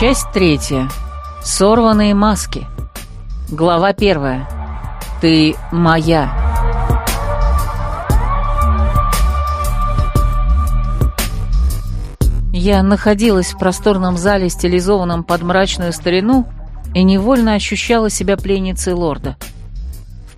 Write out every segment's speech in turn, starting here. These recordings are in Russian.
Часть третья. Сорванные маски. Глава первая. Ты моя. Я находилась в просторном зале, стилизованном под мрачную старину, и невольно ощущала себя пленницей лорда.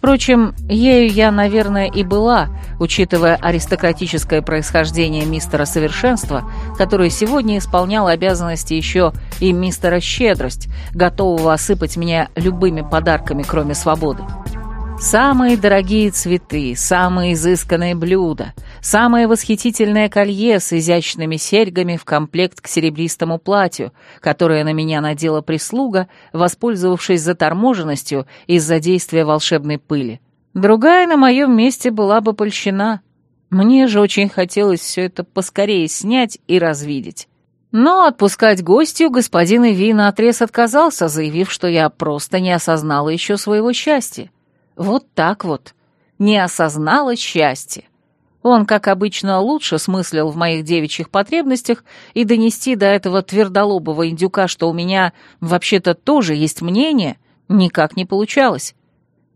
Впрочем, ею я, наверное, и была, учитывая аристократическое происхождение мистера Совершенства, который сегодня исполнял обязанности еще и мистера Щедрость, готового осыпать меня любыми подарками, кроме свободы. Самые дорогие цветы, самые изысканные блюда, самое восхитительное колье с изящными серьгами в комплект к серебристому платью, которое на меня надела прислуга, воспользовавшись заторможенностью из-за действия волшебной пыли. Другая на моем месте была бы польщена. Мне же очень хотелось все это поскорее снять и развидеть. Но отпускать гостью господин Иви наотрез отказался, заявив, что я просто не осознала еще своего счастья. Вот так вот. Не осознала счастья. Он, как обычно, лучше смыслил в моих девичьих потребностях, и донести до этого твердолобого индюка, что у меня вообще-то тоже есть мнение, никак не получалось.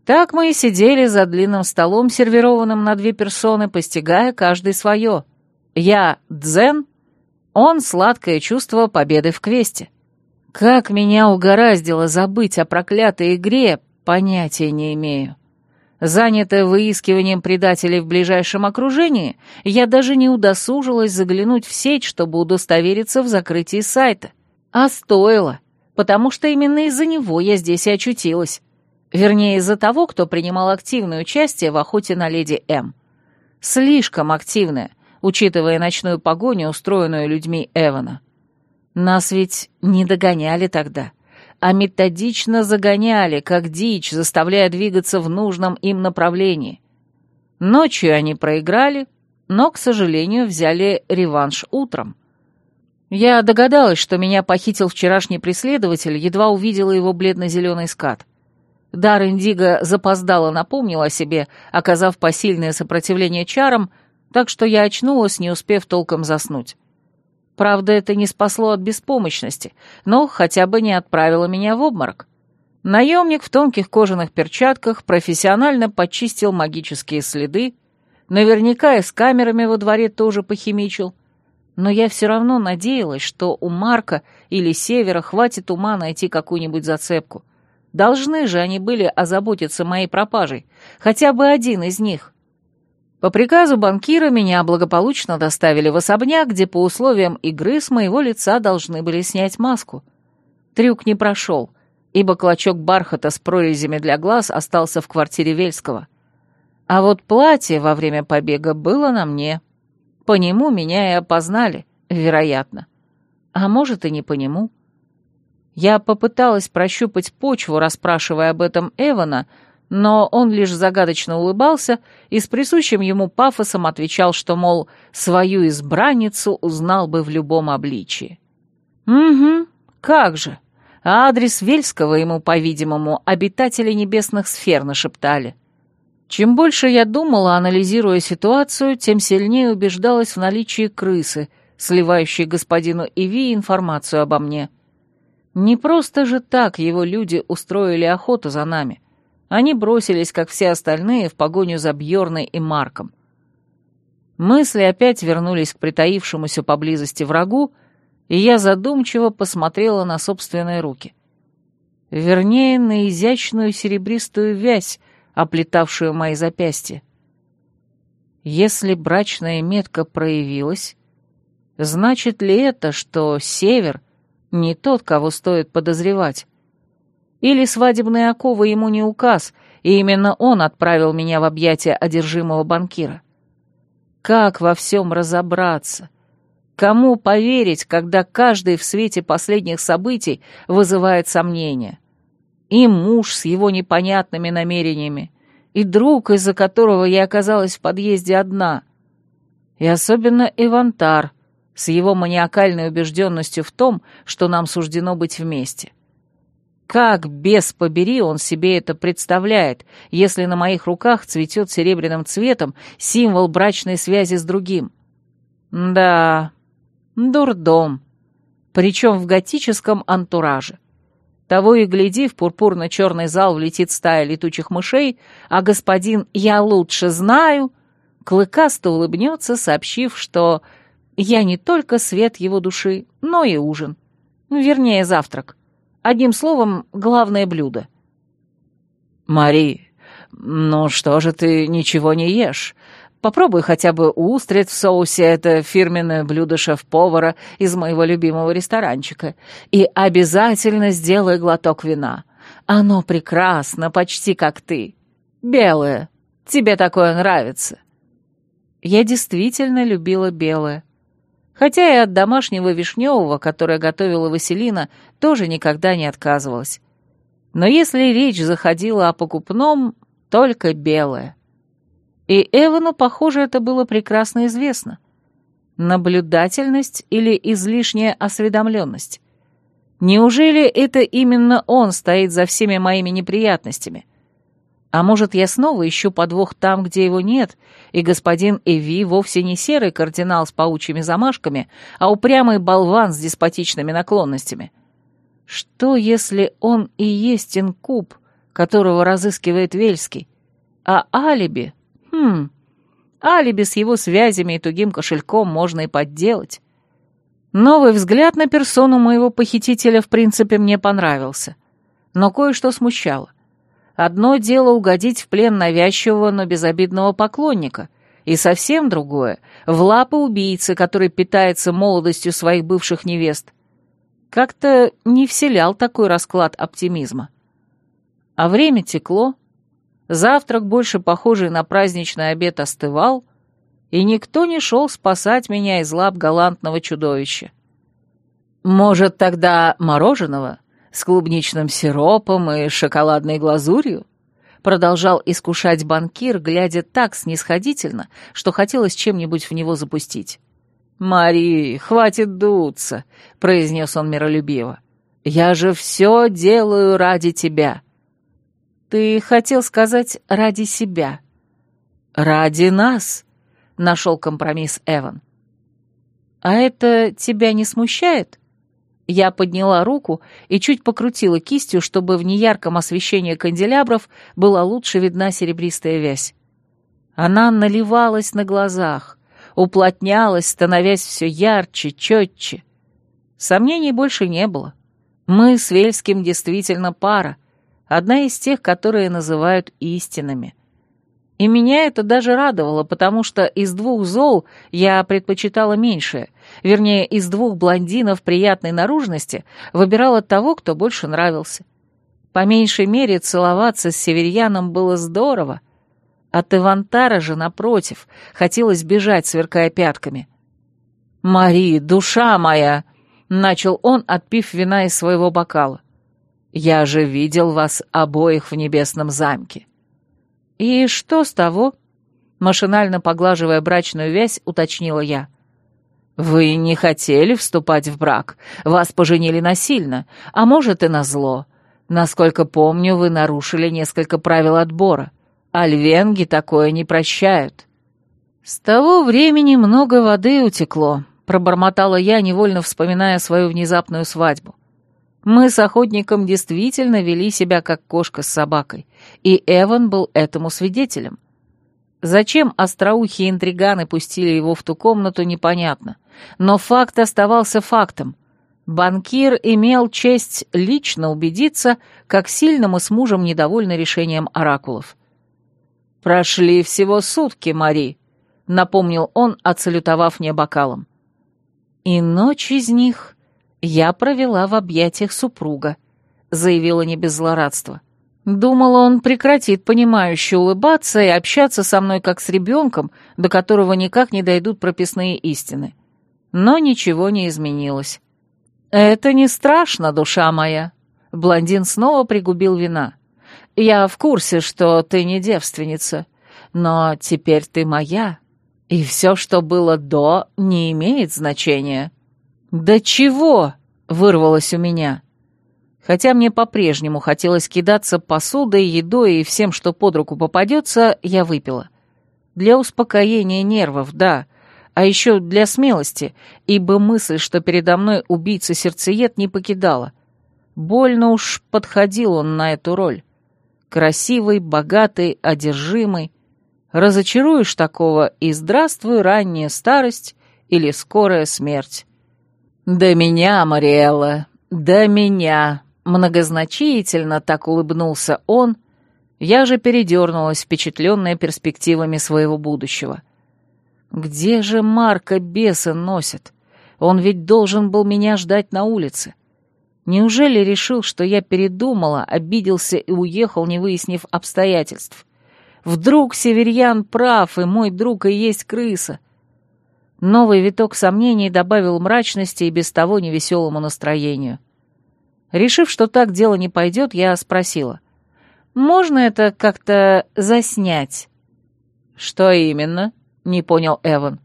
Так мы и сидели за длинным столом, сервированным на две персоны, постигая каждый свое. Я — дзен, он — сладкое чувство победы в квесте. Как меня угораздило забыть о проклятой игре, понятия не имею. Занятая выискиванием предателей в ближайшем окружении, я даже не удосужилась заглянуть в сеть, чтобы удостовериться в закрытии сайта. А стоило, потому что именно из-за него я здесь и очутилась. Вернее, из-за того, кто принимал активное участие в охоте на леди М. Слишком активное, учитывая ночную погоню, устроенную людьми Эвана. Нас ведь не догоняли тогда а методично загоняли, как дичь, заставляя двигаться в нужном им направлении. Ночью они проиграли, но, к сожалению, взяли реванш утром. Я догадалась, что меня похитил вчерашний преследователь, едва увидела его бледно-зеленый скат. Дар Индиго запоздало напомнил о себе, оказав посильное сопротивление чарам, так что я очнулась, не успев толком заснуть. Правда, это не спасло от беспомощности, но хотя бы не отправило меня в обморок. Наемник в тонких кожаных перчатках профессионально почистил магические следы, наверняка и с камерами во дворе тоже похимичил, но я все равно надеялась, что у Марка или Севера хватит ума найти какую-нибудь зацепку. Должны же они были озаботиться моей пропажей, хотя бы один из них. По приказу банкира меня благополучно доставили в особняк, где по условиям игры с моего лица должны были снять маску. Трюк не прошел, ибо клочок бархата с прорезями для глаз остался в квартире Вельского. А вот платье во время побега было на мне. По нему меня и опознали, вероятно. А может, и не по нему. Я попыталась прощупать почву, расспрашивая об этом Эвана, но он лишь загадочно улыбался и с присущим ему пафосом отвечал, что, мол, свою избранницу узнал бы в любом обличии. «Угу, как же!» А адрес Вельского ему, по-видимому, обитатели небесных сфер нашептали. Чем больше я думала, анализируя ситуацию, тем сильнее убеждалась в наличии крысы, сливающей господину Иви информацию обо мне. Не просто же так его люди устроили охоту за нами — они бросились, как все остальные, в погоню за Бьорной и Марком. Мысли опять вернулись к притаившемуся поблизости врагу, и я задумчиво посмотрела на собственные руки. Вернее, на изящную серебристую вязь, оплетавшую мои запястья. Если брачная метка проявилась, значит ли это, что Север не тот, кого стоит подозревать? Или свадебные оковы ему не указ, и именно он отправил меня в объятия одержимого банкира. Как во всем разобраться? Кому поверить, когда каждый в свете последних событий вызывает сомнения? И муж с его непонятными намерениями, и друг, из-за которого я оказалась в подъезде одна, и особенно Ивантар с его маниакальной убежденностью в том, что нам суждено быть вместе. Как, без побери, он себе это представляет, если на моих руках цветет серебряным цветом символ брачной связи с другим? Да, дурдом. причем в готическом антураже. Того и гляди, в пурпурно-черный зал влетит стая летучих мышей, а господин «я лучше знаю» клыкасто улыбнется, сообщив, что я не только свет его души, но и ужин. Вернее, завтрак. Одним словом, главное блюдо. «Мари, ну что же ты ничего не ешь? Попробуй хотя бы устриц в соусе, это фирменное блюдо шеф-повара из моего любимого ресторанчика. И обязательно сделай глоток вина. Оно прекрасно, почти как ты. Белое. Тебе такое нравится. Я действительно любила белое. Хотя и от домашнего вишневого, которое готовила Василина, тоже никогда не отказывалась. Но если речь заходила о покупном, только белое. И Эвану, похоже, это было прекрасно известно. Наблюдательность или излишняя осведомленность? Неужели это именно он стоит за всеми моими неприятностями? А может, я снова ищу подвох там, где его нет, и господин Эви вовсе не серый кардинал с паучьими замашками, а упрямый болван с деспотичными наклонностями? Что, если он и есть инкуб, которого разыскивает Вельский, а алиби Хм, алиби с его связями и тугим кошельком можно и подделать. Новый взгляд на персону моего похитителя в принципе мне понравился, но кое-что смущало. Одно дело угодить в плен навязчивого, но безобидного поклонника, и совсем другое — в лапы убийцы, который питается молодостью своих бывших невест. Как-то не вселял такой расклад оптимизма. А время текло, Завтрак, больше похожий на праздничный обед, остывал, и никто не шел спасать меня из лап галантного чудовища. «Может, тогда мороженого с клубничным сиропом и шоколадной глазурью?» Продолжал искушать банкир, глядя так снисходительно, что хотелось чем-нибудь в него запустить. «Мари, хватит дуться», — произнес он миролюбиво. «Я же все делаю ради тебя. «Ты хотел сказать ради себя». «Ради нас», — нашел компромисс Эван. «А это тебя не смущает?» Я подняла руку и чуть покрутила кистью, чтобы в неярком освещении канделябров была лучше видна серебристая вязь. Она наливалась на глазах, уплотнялась, становясь все ярче, четче. Сомнений больше не было. Мы с Вельским действительно пара, одна из тех, которые называют истинами. И меня это даже радовало, потому что из двух зол я предпочитала меньшее, вернее, из двух блондинов приятной наружности выбирала того, кто больше нравился. По меньшей мере целоваться с северьяном было здорово. От Ивантара же, напротив, хотелось бежать, сверкая пятками. «Мари, душа моя!» — начал он, отпив вина из своего бокала. Я же видел вас обоих в небесном замке». «И что с того?» Машинально поглаживая брачную вязь, уточнила я. «Вы не хотели вступать в брак, вас поженили насильно, а может и назло. Насколько помню, вы нарушили несколько правил отбора. Альвенги такое не прощают». «С того времени много воды утекло», — пробормотала я, невольно вспоминая свою внезапную свадьбу. Мы с охотником действительно вели себя как кошка с собакой, и Эван был этому свидетелем. Зачем остроухие интриганы пустили его в ту комнату, непонятно. Но факт оставался фактом. Банкир имел честь лично убедиться, как сильно мы с мужем недовольны решением оракулов. «Прошли всего сутки, Мари», — напомнил он, отсалютовав мне бокалом. «И ночь из них я провела в объятиях супруга», — заявила не без злорадства. Думала, он прекратит понимающе улыбаться и общаться со мной как с ребенком, до которого никак не дойдут прописные истины. Но ничего не изменилось. «Это не страшно, душа моя», — блондин снова пригубил вина. «Я в курсе, что ты не девственница, но теперь ты моя, и все, что было до, не имеет значения». «Да чего?» — вырвалось у меня. Хотя мне по-прежнему хотелось кидаться посудой, едой и всем, что под руку попадется, я выпила. Для успокоения нервов, да, а еще для смелости, ибо мысль, что передо мной убийца-сердцеед, не покидала. Больно уж подходил он на эту роль. Красивый, богатый, одержимый. Разочаруешь такого, и здравствуй ранняя старость или скорая смерть. «До меня, Мариэлла, до меня!» Многозначительно так улыбнулся он, я же передернулась, впечатленная перспективами своего будущего. «Где же Марка бесы носит? Он ведь должен был меня ждать на улице. Неужели решил, что я передумала, обиделся и уехал, не выяснив обстоятельств? Вдруг Северьян прав, и мой друг и есть крыса?» Новый виток сомнений добавил мрачности и без того невеселому настроению. Решив, что так дело не пойдет, я спросила. «Можно это как-то заснять?» «Что именно?» — не понял Эван.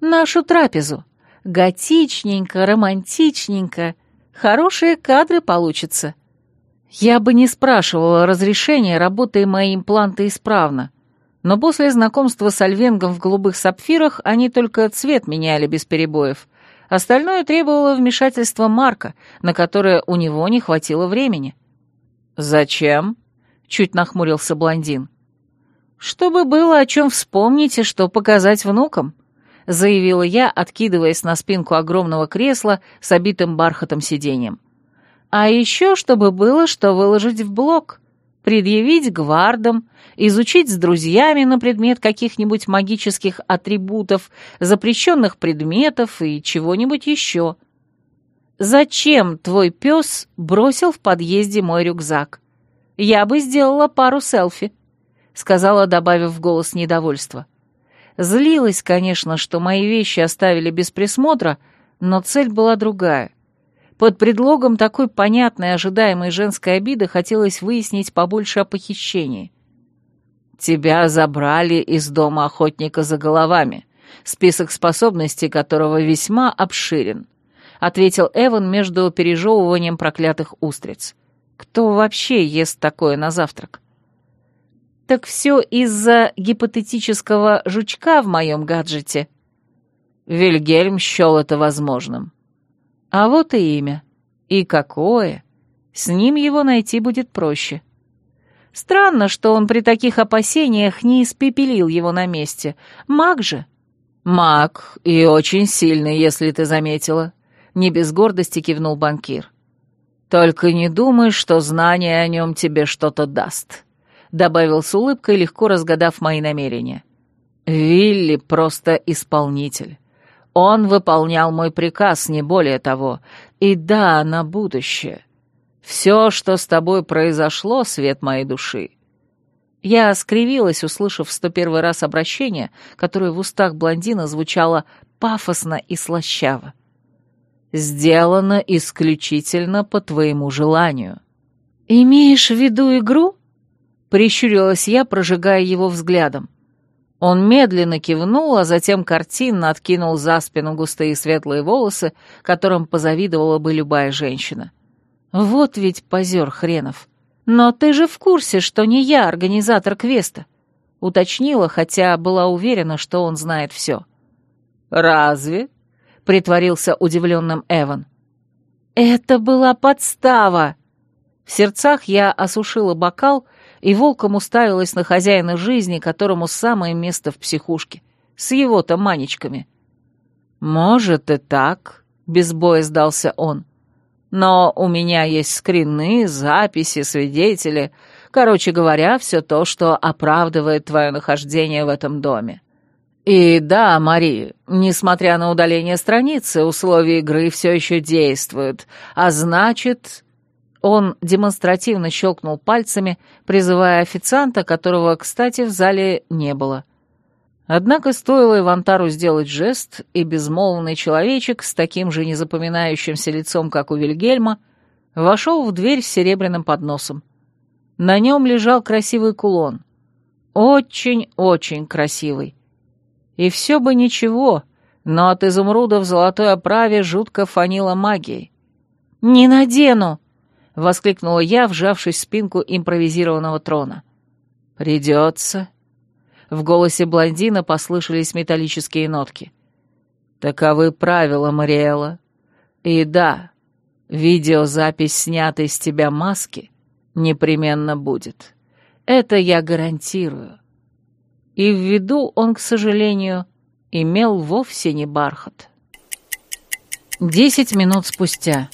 «Нашу трапезу. Готичненько, романтичненько. Хорошие кадры получатся». Я бы не спрашивала разрешения, работая мои импланты исправно. Но после знакомства с Альвенгом в голубых сапфирах они только цвет меняли без перебоев, Остальное требовало вмешательства Марка, на которое у него не хватило времени. «Зачем?» — чуть нахмурился блондин. «Чтобы было о чем вспомнить и что показать внукам», — заявила я, откидываясь на спинку огромного кресла с обитым бархатом сиденьем. «А еще, чтобы было что выложить в блог, предъявить гвардам, изучить с друзьями на предмет каких-нибудь магических атрибутов, запрещенных предметов и чего-нибудь еще. Зачем твой пес бросил в подъезде мой рюкзак? Я бы сделала пару селфи, сказала, добавив в голос недовольства. Злилась, конечно, что мои вещи оставили без присмотра, но цель была другая. Под предлогом такой понятной ожидаемой женской обиды хотелось выяснить побольше о похищении. Тебя забрали из дома охотника за головами, список способностей которого весьма обширен», — ответил Эван между пережевыванием проклятых устриц. «Кто вообще ест такое на завтрак?» «Так все из-за гипотетического жучка в моем гаджете». Вильгельм счел это возможным. «А вот и имя. И какое! С ним его найти будет проще». Странно, что он при таких опасениях не испепелил его на месте. Маг же. Маг, и очень сильный, если ты заметила. Не без гордости кивнул банкир. Только не думай, что знание о нем тебе что-то даст. Добавил с улыбкой, легко разгадав мои намерения. Вилли просто исполнитель. Он выполнял мой приказ, не более того. И да, на будущее. Все, что с тобой произошло, свет моей души. Я скривилась, услышав в сто первый раз обращение, которое в устах блондина звучало пафосно и слащаво. «Сделано исключительно по твоему желанию». «Имеешь в виду игру?» — прищурилась я, прожигая его взглядом. Он медленно кивнул, а затем картинно откинул за спину густые светлые волосы, которым позавидовала бы любая женщина. Вот ведь позер хренов. Но ты же в курсе, что не я организатор квеста. Уточнила, хотя была уверена, что он знает все. «Разве?» — притворился удивленным Эван. «Это была подстава!» В сердцах я осушила бокал и волком уставилась на хозяина жизни, которому самое место в психушке, с его-то манечками. «Может и так», — без боя сдался он. Но у меня есть скрины, записи, свидетели. Короче говоря, все то, что оправдывает твое нахождение в этом доме. И да, Мари, несмотря на удаление страницы, условия игры все еще действуют, а значит...» Он демонстративно щелкнул пальцами, призывая официанта, которого, кстати, в зале не было. Однако стоило Ивантару сделать жест, и безмолвный человечек с таким же незапоминающимся лицом, как у Вильгельма, вошел в дверь с серебряным подносом. На нем лежал красивый кулон. Очень-очень красивый. И все бы ничего, но от изумруда в золотой оправе жутко фанило магией. «Не надену!» — воскликнула я, вжавшись в спинку импровизированного трона. «Придется», в голосе блондина послышались металлические нотки. Таковы правила, Мариэла. И да, видеозапись снятой с тебя маски непременно будет. Это я гарантирую. И в виду он, к сожалению, имел вовсе не бархат. Десять минут спустя.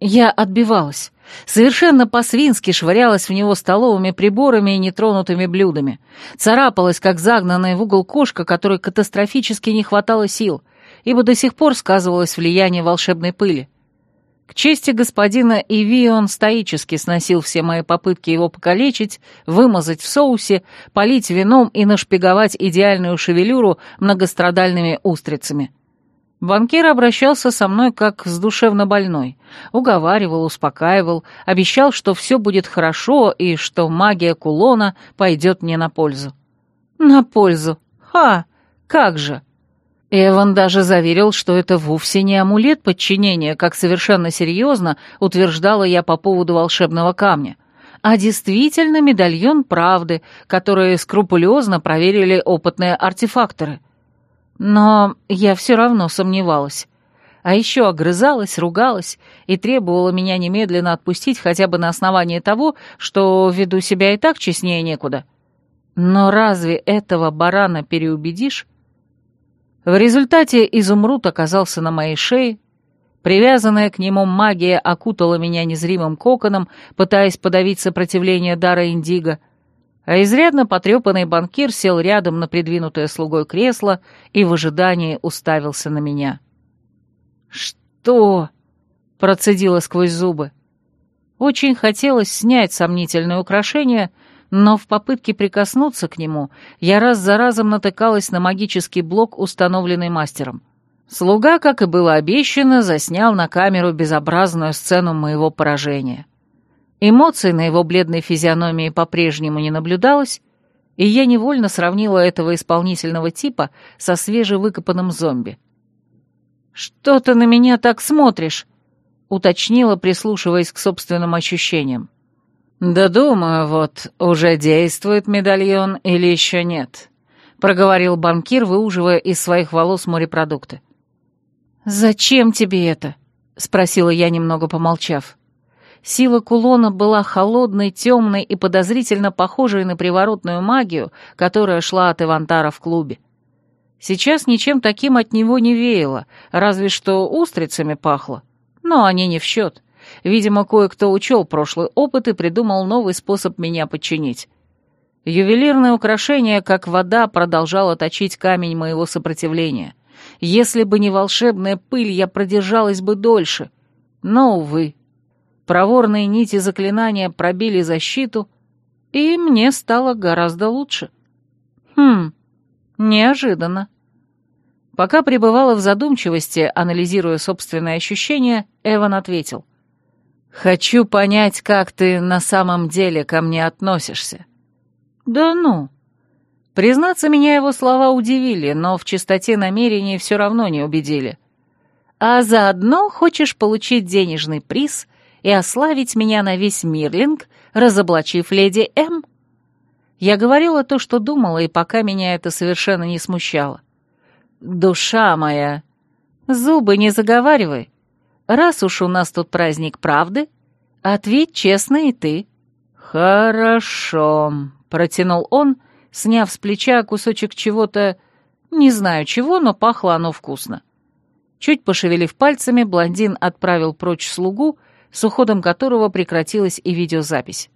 Я отбивалась. Совершенно по-свински швырялась в него столовыми приборами и нетронутыми блюдами. Царапалась, как загнанная в угол кошка, которой катастрофически не хватало сил, ибо до сих пор сказывалось влияние волшебной пыли. К чести господина Иви он стоически сносил все мои попытки его покалечить, вымазать в соусе, полить вином и нашпиговать идеальную шевелюру многострадальными устрицами. Банкир обращался со мной как с душевно больной. Уговаривал, успокаивал, обещал, что все будет хорошо и что магия кулона пойдет мне на пользу. На пользу? Ха! Как же! Эван даже заверил, что это вовсе не амулет подчинения, как совершенно серьезно утверждала я по поводу волшебного камня, а действительно медальон правды, который скрупулезно проверили опытные артефакторы. Но я все равно сомневалась. А еще огрызалась, ругалась и требовала меня немедленно отпустить хотя бы на основании того, что веду себя и так честнее некуда. Но разве этого барана переубедишь? В результате изумруд оказался на моей шее, привязанная к нему магия окутала меня незримым коконом, пытаясь подавить сопротивление дара Индиго, а изрядно потрепанный банкир сел рядом на придвинутое слугой кресло и в ожидании уставился на меня. «Что?» — процедила сквозь зубы. Очень хотелось снять сомнительное украшение — но в попытке прикоснуться к нему я раз за разом натыкалась на магический блок, установленный мастером. Слуга, как и было обещано, заснял на камеру безобразную сцену моего поражения. Эмоций на его бледной физиономии по-прежнему не наблюдалось, и я невольно сравнила этого исполнительного типа со свежевыкопанным зомби. «Что ты на меня так смотришь?» — уточнила, прислушиваясь к собственным ощущениям. «Да думаю, вот, уже действует медальон или еще нет», — проговорил банкир, выуживая из своих волос морепродукты. «Зачем тебе это?» — спросила я, немного помолчав. Сила кулона была холодной, темной и подозрительно похожей на приворотную магию, которая шла от Ивантара в клубе. Сейчас ничем таким от него не веяло, разве что устрицами пахло, но они не в счет. Видимо, кое-кто учел прошлый опыт и придумал новый способ меня подчинить. Ювелирное украшение, как вода, продолжало точить камень моего сопротивления. Если бы не волшебная пыль, я продержалась бы дольше. Но, увы. Проворные нити заклинания пробили защиту, и мне стало гораздо лучше. Хм, неожиданно. Пока пребывала в задумчивости, анализируя собственные ощущения, Эван ответил. «Хочу понять, как ты на самом деле ко мне относишься». «Да ну». Признаться, меня его слова удивили, но в чистоте намерений все равно не убедили. «А заодно хочешь получить денежный приз и ославить меня на весь Мирлинг, разоблачив леди М?» Я говорила то, что думала, и пока меня это совершенно не смущало. «Душа моя!» «Зубы не заговаривай!» Раз уж у нас тут праздник правды, ответь честно и ты». «Хорошо», — протянул он, сняв с плеча кусочек чего-то, не знаю чего, но пахло оно вкусно. Чуть пошевелив пальцами, блондин отправил прочь слугу, с уходом которого прекратилась и видеозапись.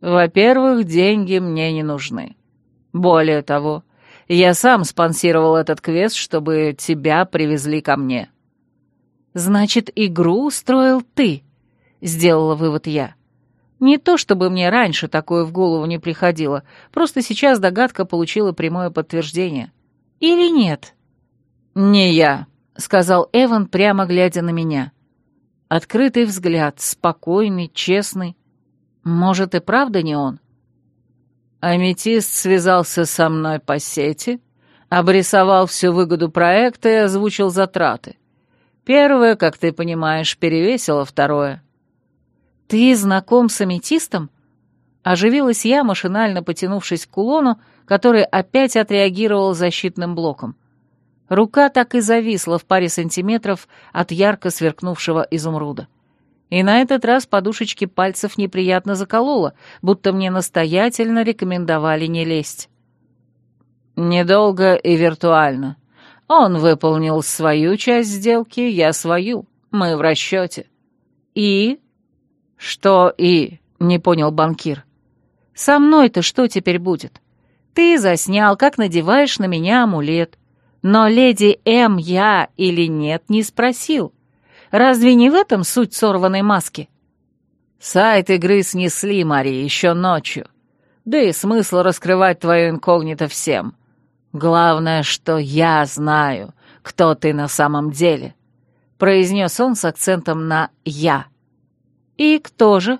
«Во-первых, деньги мне не нужны. Более того, я сам спонсировал этот квест, чтобы тебя привезли ко мне». «Значит, игру устроил ты», — сделала вывод я. Не то чтобы мне раньше такое в голову не приходило, просто сейчас догадка получила прямое подтверждение. Или нет? «Не я», — сказал Эван, прямо глядя на меня. Открытый взгляд, спокойный, честный. Может, и правда не он? Аметист связался со мной по сети, обрисовал всю выгоду проекта и озвучил затраты. Первое, как ты понимаешь, перевесило второе. Ты знаком с аметистом? Оживилась я, машинально потянувшись к кулону, который опять отреагировал защитным блоком. Рука так и зависла в паре сантиметров от ярко сверкнувшего изумруда. И на этот раз подушечки пальцев неприятно закололо, будто мне настоятельно рекомендовали не лезть. Недолго и виртуально. Он выполнил свою часть сделки, я свою. Мы в расчете. И? Что и? Не понял банкир. Со мной-то что теперь будет? Ты заснял, как надеваешь на меня амулет. Но леди М я или нет не спросил. Разве не в этом суть сорванной маски? Сайт игры снесли, Мари, еще ночью. Да и смысл раскрывать твое инкогнито всем. Главное, что я знаю, кто ты на самом деле, произнес он с акцентом на «я». И кто же?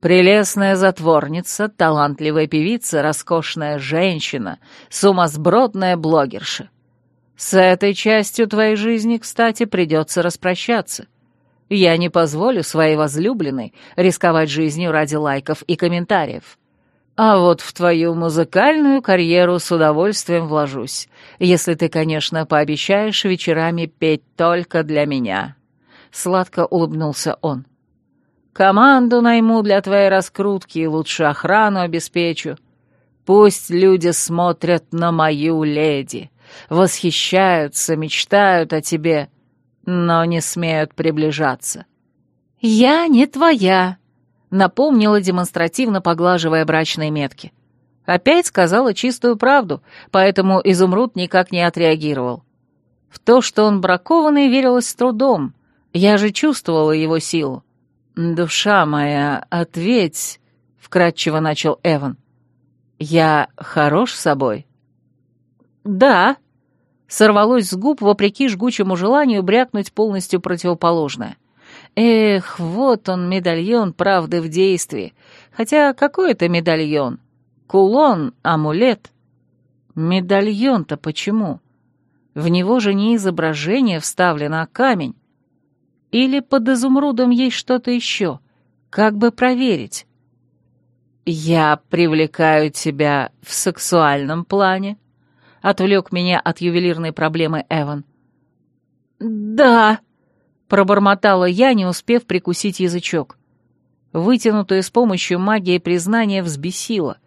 Прелестная затворница, талантливая певица, роскошная женщина, сумасбродная блогерша. С этой частью твоей жизни, кстати, придется распрощаться. Я не позволю своей возлюбленной рисковать жизнью ради лайков и комментариев. А вот в твою музыкальную карьеру с удовольствием вложусь, если ты, конечно, пообещаешь вечерами петь только для меня. Сладко улыбнулся он. Команду найму для твоей раскрутки и лучше охрану обеспечу. Пусть люди смотрят на мою леди, восхищаются, мечтают о тебе, но не смеют приближаться. «Я не твоя», напомнила, демонстративно поглаживая брачные метки. Опять сказала чистую правду, поэтому Изумруд никак не отреагировал. В то, что он бракованный, верилось с трудом. Я же чувствовала его силу. «Душа моя, ответь», — вкратчиво начал Эван. «Я хорош собой?» «Да», — сорвалось с губ, вопреки жгучему желанию брякнуть полностью противоположное. Эх, вот он, медальон правды в действии. Хотя какой это медальон? Кулон, амулет. Медальон-то почему? В него же не изображение вставлено, а камень. Или под изумрудом есть что-то еще? Как бы проверить? «Я привлекаю тебя в сексуальном плане?» — отвлек меня от ювелирной проблемы Эван. «Да», Пробормотала я, не успев прикусить язычок. Вытянутое с помощью магии признание взбесило.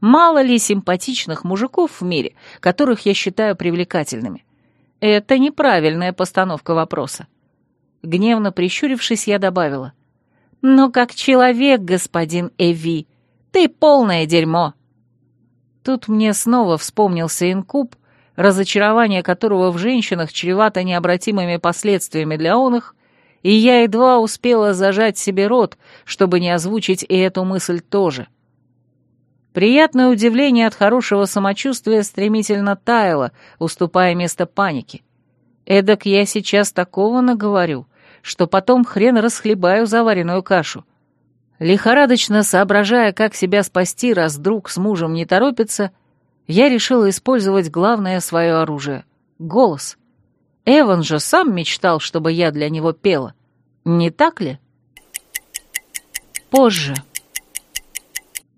Мало ли симпатичных мужиков в мире, которых я считаю привлекательными. Это неправильная постановка вопроса. Гневно прищурившись, я добавила. «Но как человек, господин Эви, ты полное дерьмо!» Тут мне снова вспомнился инкуб, разочарование которого в женщинах чревато необратимыми последствиями для оных, и я едва успела зажать себе рот, чтобы не озвучить и эту мысль тоже. Приятное удивление от хорошего самочувствия стремительно таяло, уступая место панике. Эдак я сейчас такого наговорю, что потом хрен расхлебаю заваренную кашу. Лихорадочно соображая, как себя спасти, раз друг с мужем не торопится, — я решила использовать главное свое оружие — голос. Эван же сам мечтал, чтобы я для него пела. Не так ли? Позже.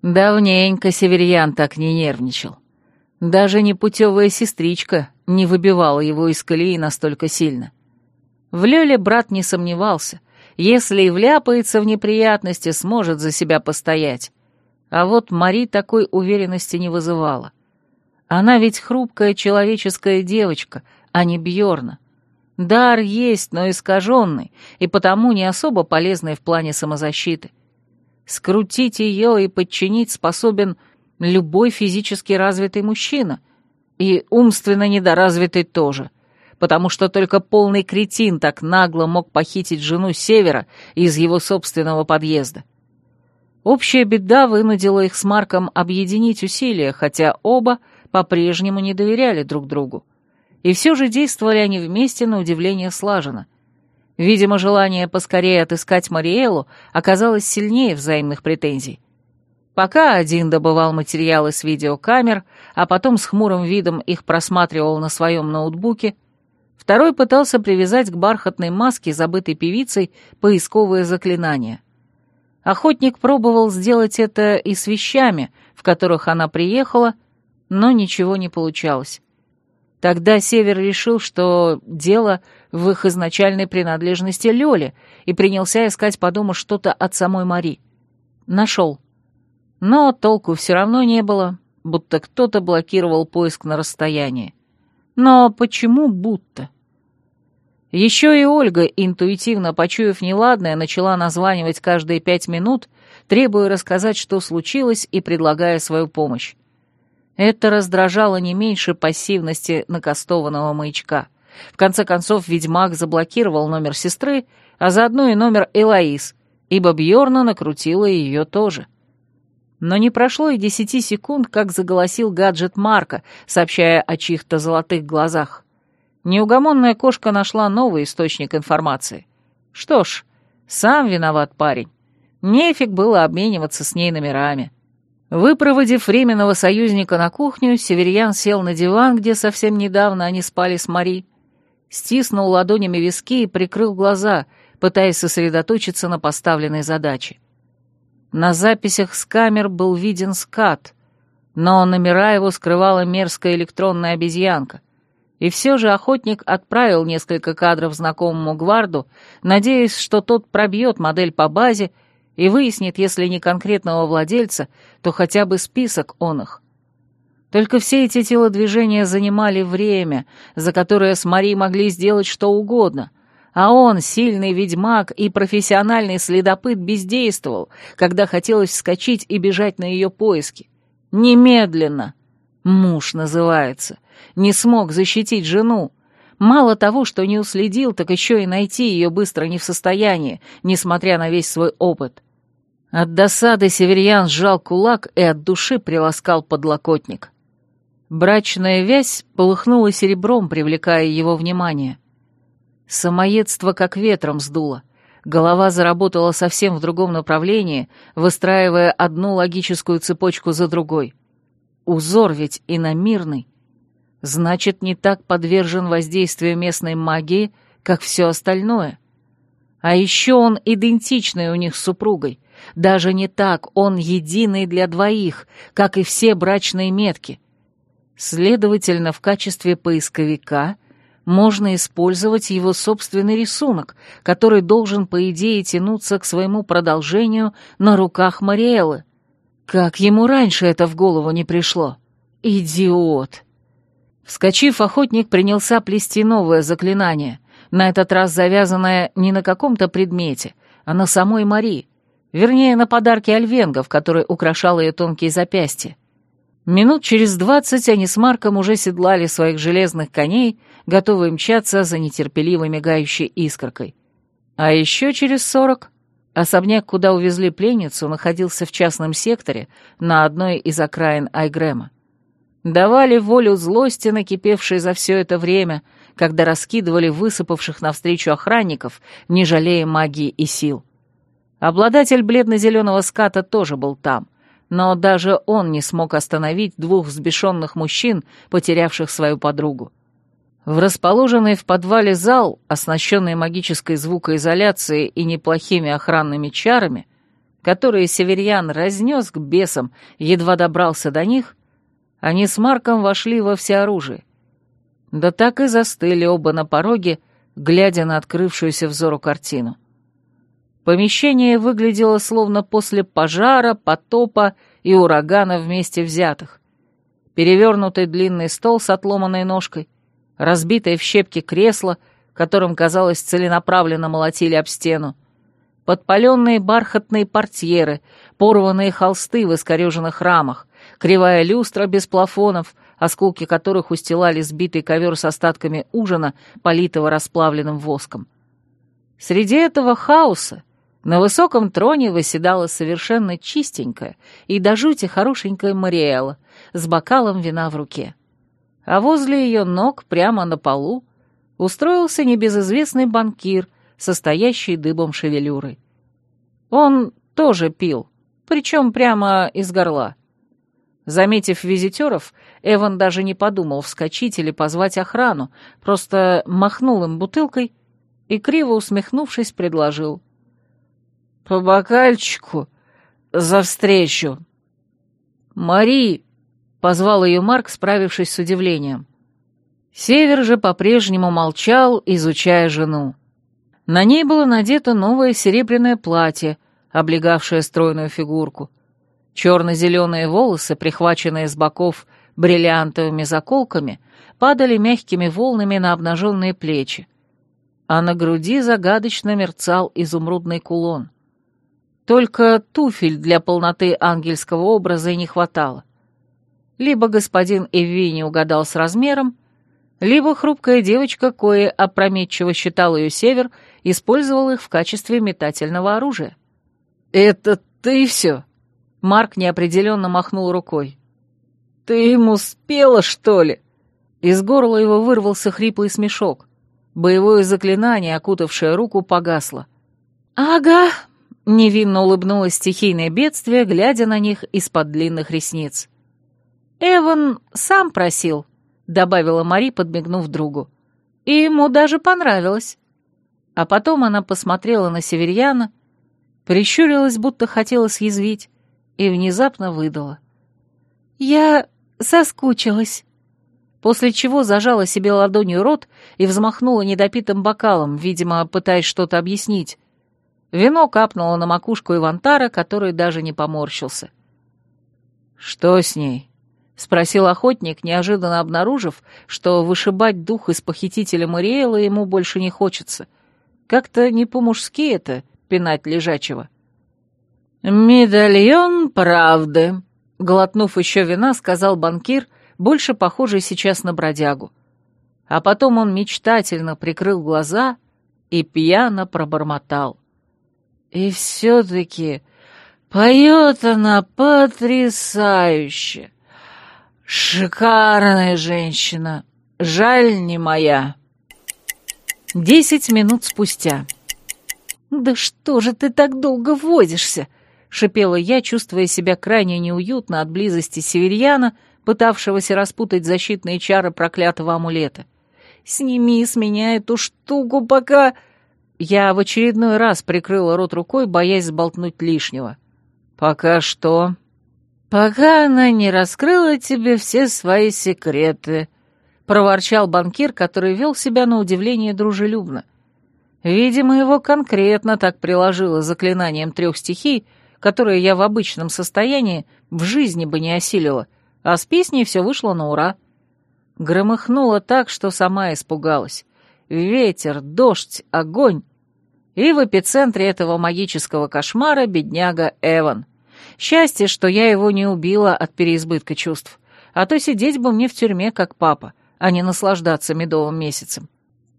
Давненько Северьян так не нервничал. Даже непутевая сестричка не выбивала его из колеи настолько сильно. В Лёле брат не сомневался. Если и вляпается в неприятности, сможет за себя постоять. А вот Мари такой уверенности не вызывала. Она ведь хрупкая человеческая девочка, а не Бьорна. Дар есть, но искаженный, и потому не особо полезный в плане самозащиты. Скрутить ее и подчинить способен любой физически развитый мужчина, и умственно недоразвитый тоже, потому что только полный кретин так нагло мог похитить жену Севера из его собственного подъезда. Общая беда вынудила их с Марком объединить усилия, хотя оба — по-прежнему не доверяли друг другу. И все же действовали они вместе на удивление слаженно. Видимо, желание поскорее отыскать Мариэлу оказалось сильнее взаимных претензий. Пока один добывал материалы с видеокамер, а потом с хмурым видом их просматривал на своем ноутбуке, второй пытался привязать к бархатной маске, забытой певицей, поисковые заклинания. Охотник пробовал сделать это и с вещами, в которых она приехала, но ничего не получалось. Тогда Север решил, что дело в их изначальной принадлежности Лёле и принялся искать по дому что-то от самой Мари. Нашел. Но толку все равно не было, будто кто-то блокировал поиск на расстоянии. Но почему будто? Еще и Ольга, интуитивно почуяв неладное, начала названивать каждые пять минут, требуя рассказать, что случилось, и предлагая свою помощь. Это раздражало не меньше пассивности накастованного маячка. В конце концов, ведьмак заблокировал номер сестры, а заодно и номер Элоиз, ибо Бьорна накрутила ее тоже. Но не прошло и десяти секунд, как заголосил гаджет Марка, сообщая о чьих-то золотых глазах. Неугомонная кошка нашла новый источник информации. Что ж, сам виноват парень. Нефиг было обмениваться с ней номерами. Выпроводив временного союзника на кухню, Северьян сел на диван, где совсем недавно они спали с Мари, стиснул ладонями виски и прикрыл глаза, пытаясь сосредоточиться на поставленной задаче. На записях с камер был виден скат, но номера его скрывала мерзкая электронная обезьянка. И все же охотник отправил несколько кадров знакомому гварду, надеясь, что тот пробьет модель по базе и выяснит, если не конкретного владельца, то хотя бы список он их. Только все эти телодвижения занимали время, за которое с Мари могли сделать что угодно, а он, сильный ведьмак и профессиональный следопыт, бездействовал, когда хотелось вскочить и бежать на ее поиски. Немедленно! Муж называется. Не смог защитить жену. Мало того, что не уследил, так еще и найти ее быстро не в состоянии, несмотря на весь свой опыт. От досады Северьян сжал кулак и от души приласкал подлокотник. Брачная вязь полыхнула серебром, привлекая его внимание. Самоедство как ветром сдуло. Голова заработала совсем в другом направлении, выстраивая одну логическую цепочку за другой. Узор ведь иномирный. Значит, не так подвержен воздействию местной магии, как все остальное. А еще он идентичный у них с супругой. Даже не так, он единый для двоих, как и все брачные метки. Следовательно, в качестве поисковика — можно использовать его собственный рисунок, который должен, по идее, тянуться к своему продолжению на руках Мариэлы. Как ему раньше это в голову не пришло? Идиот! Вскочив, охотник принялся плести новое заклинание, на этот раз завязанное не на каком-то предмете, а на самой Мари, вернее, на подарке альвенгов, который украшал ее тонкие запястья. Минут через двадцать они с Марком уже седлали своих железных коней, готовые мчаться за нетерпеливо мигающей искоркой. А еще через сорок особняк, куда увезли пленницу, находился в частном секторе на одной из окраин Айгрема. Давали волю злости, накипевшей за все это время, когда раскидывали высыпавших навстречу охранников, не жалея магии и сил. Обладатель бледно-зеленого ската тоже был там — но даже он не смог остановить двух взбешенных мужчин, потерявших свою подругу. В расположенный в подвале зал, оснащенный магической звукоизоляцией и неплохими охранными чарами, которые Северьян разнес к бесам, едва добрался до них, они с Марком вошли во всеоружие. Да так и застыли оба на пороге, глядя на открывшуюся взору картину. Помещение выглядело словно после пожара, потопа и урагана вместе взятых. Перевернутый длинный стол с отломанной ножкой, разбитое в щепки кресло, которым, казалось, целенаправленно молотили об стену, подпаленные бархатные портьеры, порванные холсты в искореженных рамах, кривая люстра без плафонов, осколки которых устилали сбитый ковер с остатками ужина, политого расплавленным воском. Среди этого хаоса на высоком троне восседала совершенно чистенькая и до жути хорошенькая Мариэла с бокалом вина в руке. А возле ее ног, прямо на полу, устроился небезызвестный банкир, состоящий дыбом шевелюрой. Он тоже пил, причем прямо из горла. Заметив визитеров, Эван даже не подумал вскочить или позвать охрану, просто махнул им бутылкой и, криво усмехнувшись, предложил — по бокальчику за встречу. «Мари!» — позвал ее Марк, справившись с удивлением. Север же по-прежнему молчал, изучая жену. На ней было надето новое серебряное платье, облегавшее стройную фигурку. Черно-зеленые волосы, прихваченные с боков бриллиантовыми заколками, падали мягкими волнами на обнаженные плечи, а на груди загадочно мерцал изумрудный кулон. Только туфель для полноты ангельского образа и не хватало. Либо господин Эви не угадал с размером, либо хрупкая девочка, кое опрометчиво считал ее север, использовал их в качестве метательного оружия. «Это ты все?» Марк неопределенно махнул рукой. «Ты ему спела, что ли?» Из горла его вырвался хриплый смешок. Боевое заклинание, окутавшее руку, погасло. «Ага», — невинно улыбнулось стихийное бедствие, глядя на них из-под длинных ресниц. «Эван сам просил», — добавила Мари, подмигнув другу. «И ему даже понравилось». А потом она посмотрела на Северьяна, прищурилась, будто хотела съязвить, и внезапно выдала. «Я соскучилась» после чего зажала себе ладонью рот и взмахнула недопитым бокалом, видимо, пытаясь что-то объяснить. Вино капнуло на макушку Ивантара, который даже не поморщился. «Что с ней?» — спросил охотник, неожиданно обнаружив, что вышибать дух из похитителя Мариэла ему больше не хочется. Как-то не по-мужски это — пинать лежачего. «Медальон правды», — глотнув еще вина, сказал банкир — больше похожий сейчас на бродягу. А потом он мечтательно прикрыл глаза и пьяно пробормотал. И все-таки поет она потрясающе. Шикарная женщина, жаль не моя. Десять минут спустя. «Да что же ты так долго возишься?» — шипела я, чувствуя себя крайне неуютно от близости северьяна, пытавшегося распутать защитные чары проклятого амулета. «Сними с меня эту штуку, пока...» Я в очередной раз прикрыла рот рукой, боясь сболтнуть лишнего. «Пока что?» «Пока она не раскрыла тебе все свои секреты», — проворчал банкир, который вел себя на удивление дружелюбно. Видимо, его конкретно так приложило заклинанием трех стихий, которые я в обычном состоянии в жизни бы не осилила — а с песней все вышло на ура. Громыхнуло так, что сама испугалась. Ветер, дождь, огонь. И в эпицентре этого магического кошмара бедняга Эван. Счастье, что я его не убила от переизбытка чувств, а то сидеть бы мне в тюрьме, как папа, а не наслаждаться медовым месяцем.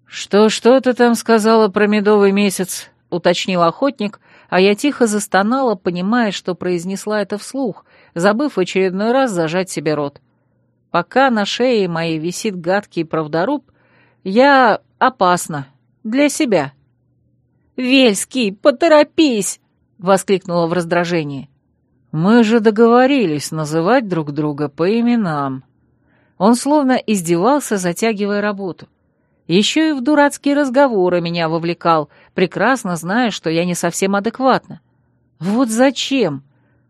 «Что-что ты там сказала про медовый месяц?» — уточнил охотник, а я тихо застонала, понимая, что произнесла это вслух, забыв в очередной раз зажать себе рот. Пока на шее моей висит гадкий правдоруб, я опасна. Для себя. «Вельский, поторопись!» — воскликнула в раздражении. «Мы же договорились называть друг друга по именам». Он словно издевался, затягивая работу. Еще и в дурацкие разговоры меня вовлекал, прекрасно зная, что я не совсем адекватна. Вот зачем?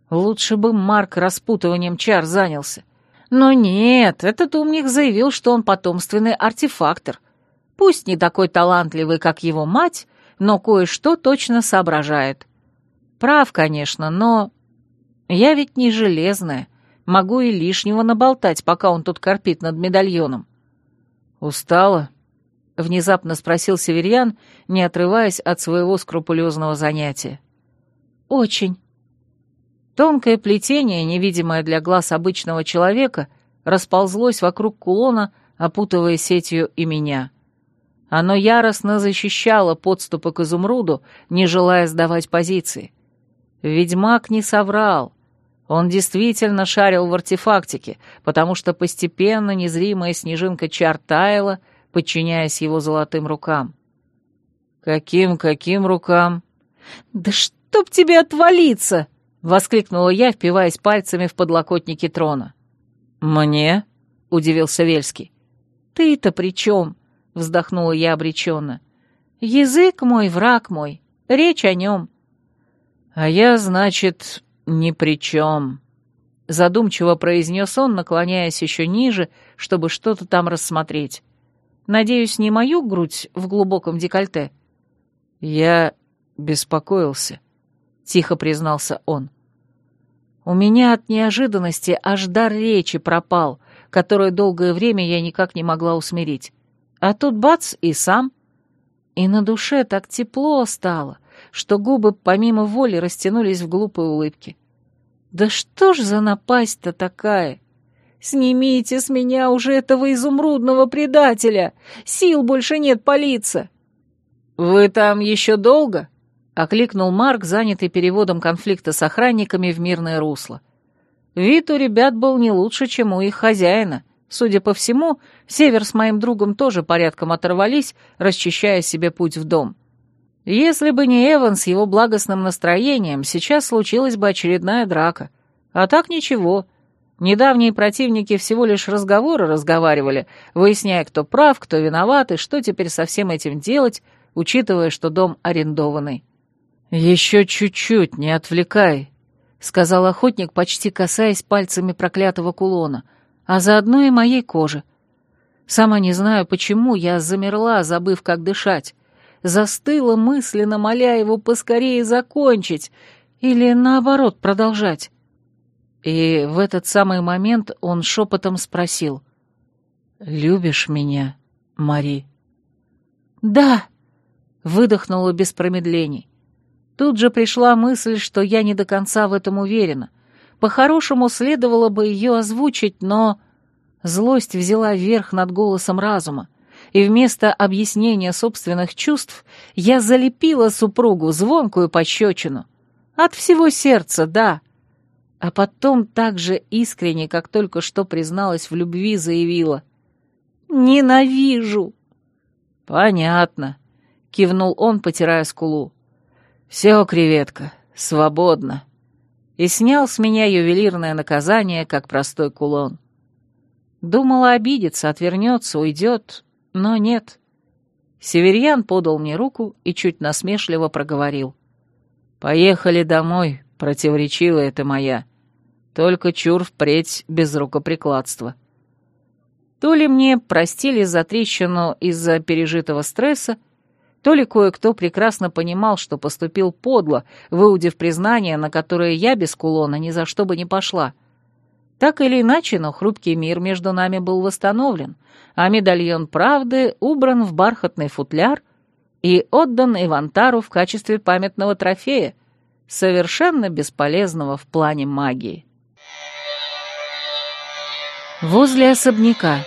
Лучше бы Марк распутыванием чар занялся. Но нет, этот умник заявил, что он потомственный артефактор. Пусть не такой талантливый, как его мать, но кое-что точно соображает. Прав, конечно, но... Я ведь не железная, могу и лишнего наболтать, пока он тут корпит над медальоном. «Устала?» — внезапно спросил Северьян, не отрываясь от своего скрупулезного занятия. «Очень», Тонкое плетение, невидимое для глаз обычного человека, расползлось вокруг кулона, опутывая сетью и меня. Оно яростно защищало подступы к изумруду, не желая сдавать позиции. Ведьмак не соврал. Он действительно шарил в артефактике, потому что постепенно незримая снежинка чар таяла, подчиняясь его золотым рукам. «Каким-каким рукам?» «Да чтоб тебе отвалиться!» — воскликнула я, впиваясь пальцами в подлокотники трона. «Мне?» — удивился Вельский. «Ты-то при чем?» — вздохнула я обреченно. «Язык мой, враг мой, речь о нем». «А я, значит, ни при чем», — задумчиво произнес он, наклоняясь еще ниже, чтобы что-то там рассмотреть. Надеюсь, не мою грудь в глубоком декольте?» «Я беспокоился», — тихо признался он. У меня от неожиданности аж дар речи пропал, который долгое время я никак не могла усмирить. А тут бац и сам. И на душе так тепло стало, что губы помимо воли растянулись в глупой улыбке. Да что ж за напасть-то такая? Снимите с меня уже этого изумрудного предателя! Сил больше нет палиться!» «Вы там еще долго?» — окликнул Марк, занятый переводом конфликта с охранниками в мирное русло. Вид у ребят был не лучше, чем у их хозяина. Судя по всему, Север с моим другом тоже порядком оторвались, расчищая себе путь в дом. Если бы не Эван с его благостным настроением, сейчас случилась бы очередная драка. А так ничего — Недавние противники всего лишь разговоры разговаривали, выясняя, кто прав, кто виноват и что теперь со всем этим делать, учитывая, что дом арендованный. «Еще чуть-чуть, не отвлекай», — сказал охотник, почти касаясь пальцами проклятого кулона, а заодно и моей кожи. Сама не знаю, почему я замерла, забыв, как дышать. Застыла мысленно, моля его поскорее закончить или, наоборот, продолжать. И в этот самый момент он шепотом спросил. «Любишь меня, Мари?» «Да!» — выдохнула без промедлений. Тут же пришла мысль, что я не до конца в этом уверена. По-хорошему следовало бы ее озвучить, но... Злость взяла верх над голосом разума, и вместо объяснения собственных чувств я залепила супругу звонкую пощечину. От всего сердца, да, а потом так же искренне, как только что призналась в любви, заявила «Ненавижу!» «Понятно», — кивнул он, потирая скулу. «Все, креветка, свободно». И снял с меня ювелирное наказание, как простой кулон. Думала обидеться, отвернется, уйдет, но нет. Северьян подал мне руку и чуть насмешливо проговорил. «Поехали домой, противоречивая ты моя. Только чур впредь без рукоприкладства. То ли мне простили за трещину из-за пережитого стресса, то ли кое-кто прекрасно понимал, что поступил подло, выудив признание, на которое я без кулона ни за что бы не пошла. Так или иначе, но хрупкий мир между нами был восстановлен, а медальон правды убран в бархатный футляр и отдан Ивантару в качестве памятного трофея, совершенно бесполезного в плане магии. Возле особняка.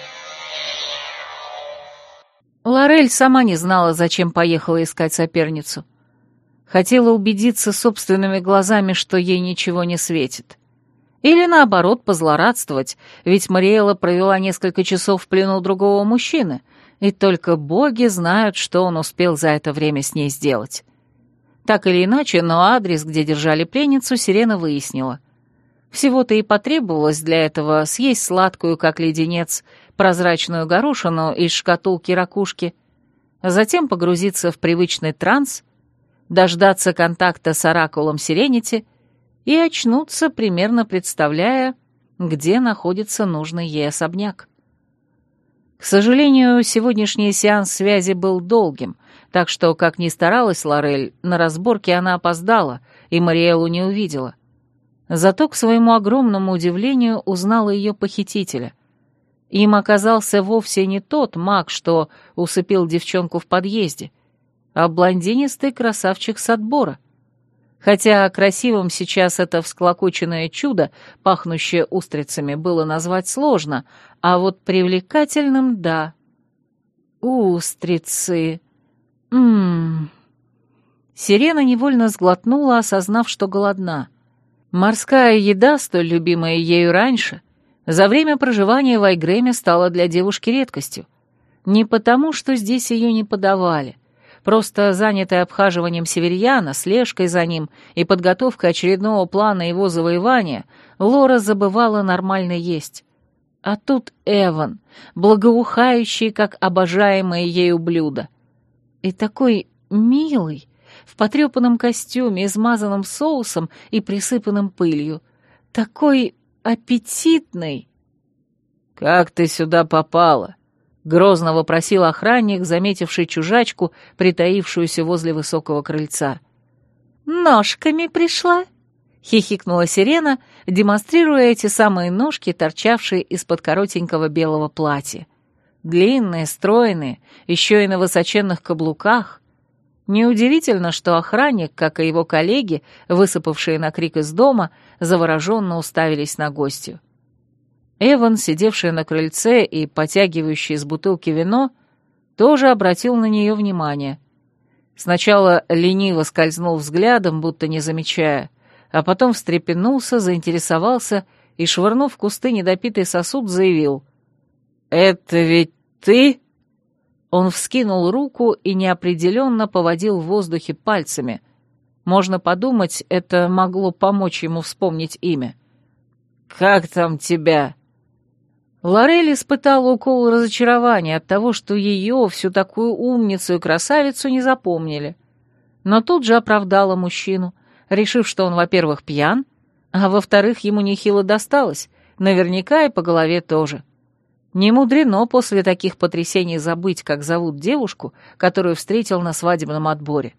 Лорель сама не знала, зачем поехала искать соперницу. Хотела убедиться собственными глазами, что ей ничего не светит. Или, наоборот, позлорадствовать, ведь Мариэла провела несколько часов в плену другого мужчины, и только боги знают, что он успел за это время с ней сделать. Так или иначе, но адрес, где держали пленницу, Сирена выяснила — всего-то и потребовалось для этого съесть сладкую, как леденец, прозрачную горошину из шкатулки ракушки, затем погрузиться в привычный транс, дождаться контакта с оракулом Сиренити и очнуться, примерно представляя, где находится нужный ей особняк. К сожалению, сегодняшний сеанс связи был долгим, так что, как ни старалась Лорель, на разборке она опоздала и Мариэлу не увидела. Зато, к своему огромному удивлению, узнала ее похитителя. Им оказался вовсе не тот маг, что усыпил девчонку в подъезде, а блондинистый красавчик с отбора. Хотя красивым сейчас это всклокоченное чудо, пахнущее устрицами, было назвать сложно, а вот привлекательным — да. Устрицы. Ммм... Сирена невольно сглотнула, осознав, что голодна. Морская еда, столь любимая ею раньше, за время проживания в Айгреме стала для девушки редкостью. Не потому, что здесь ее не подавали. Просто занятая обхаживанием северьяна, слежкой за ним и подготовкой очередного плана его завоевания, Лора забывала нормально есть. А тут Эван, благоухающий, как обожаемое ею блюдо. И такой милый, в потрепанном костюме, измазанном соусом и присыпанным пылью. Такой аппетитный. «Как ты сюда попала?» — грозно вопросил охранник, заметивший чужачку, притаившуюся возле высокого крыльца. «Ножками пришла?» — хихикнула сирена, демонстрируя эти самые ножки, торчавшие из-под коротенького белого платья. Длинные, стройные, еще и на высоченных каблуках. Неудивительно, что охранник, как и его коллеги, высыпавшие на крик из дома, завороженно уставились на гостью. Эван, сидевший на крыльце и потягивающий из бутылки вино, тоже обратил на нее внимание. Сначала лениво скользнул взглядом, будто не замечая, а потом встрепенулся, заинтересовался и, швырнув в кусты недопитый сосуд, заявил. «Это ведь ты?» Он вскинул руку и неопределенно поводил в воздухе пальцами. Можно подумать, это могло помочь ему вспомнить имя. «Как там тебя?» Лорель испытала укол разочарования от того, что ее, всю такую умницу и красавицу, не запомнили. Но тут же оправдала мужчину, решив, что он, во-первых, пьян, а во-вторых, ему нехило досталось, наверняка и по голове тоже. Не мудрено после таких потрясений забыть, как зовут девушку, которую встретил на свадебном отборе.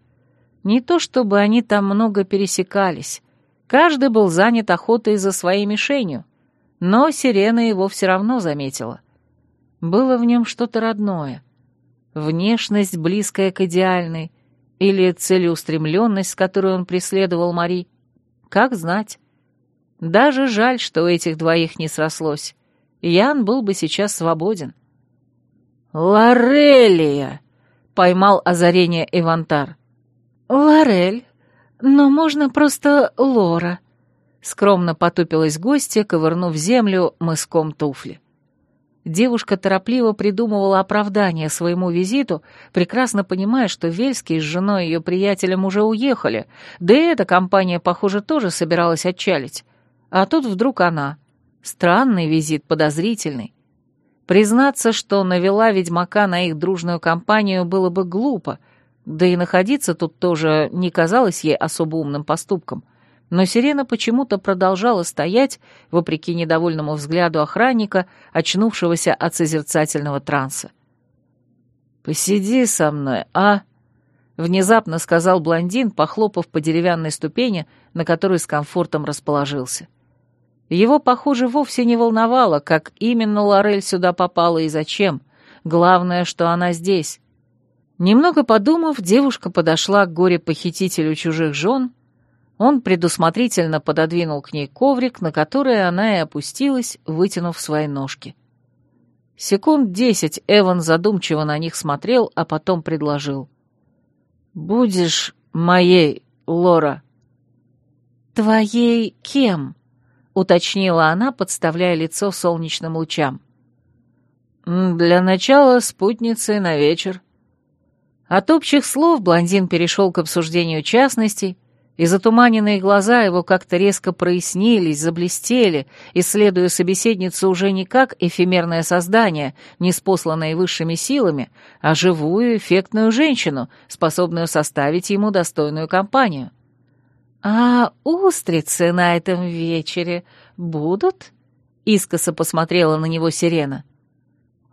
Не то чтобы они там много пересекались. Каждый был занят охотой за своей мишенью, но сирена его все равно заметила. Было в нем что-то родное. Внешность, близкая к идеальной, или целеустремленность, с которой он преследовал Мари. Как знать. Даже жаль, что у этих двоих не срослось. Ян был бы сейчас свободен. «Лорелия!» — поймал озарение Ивантар. «Лорель, но можно просто Лора», — скромно потупилась гостья, ковырнув землю мыском туфли. Девушка торопливо придумывала оправдание своему визиту, прекрасно понимая, что Вельский с женой и ее приятелем уже уехали, да и эта компания, похоже, тоже собиралась отчалить. А тут вдруг она. Странный визит, подозрительный. Признаться, что навела ведьмака на их дружную компанию, было бы глупо, да и находиться тут тоже не казалось ей особо умным поступком но сирена почему-то продолжала стоять, вопреки недовольному взгляду охранника, очнувшегося от созерцательного транса. «Посиди со мной, а?» — внезапно сказал блондин, похлопав по деревянной ступени, на которой с комфортом расположился. Его, похоже, вовсе не волновало, как именно Лорель сюда попала и зачем. Главное, что она здесь. Немного подумав, девушка подошла к горе-похитителю чужих жен он предусмотрительно пододвинул к ней коврик, на который она и опустилась, вытянув свои ножки. Секунд десять Эван задумчиво на них смотрел, а потом предложил. «Будешь моей, Лора?» «Твоей кем?» — уточнила она, подставляя лицо солнечным лучам. «Для начала спутницы на вечер». От общих слов блондин перешел к обсуждению частностей, и затуманенные глаза его как-то резко прояснились, заблестели, исследуя собеседницу уже не как эфемерное создание, неспосланное высшими силами, а живую, эффектную женщину, способную составить ему достойную компанию. «А устрицы на этом вечере будут?» — искоса посмотрела на него сирена.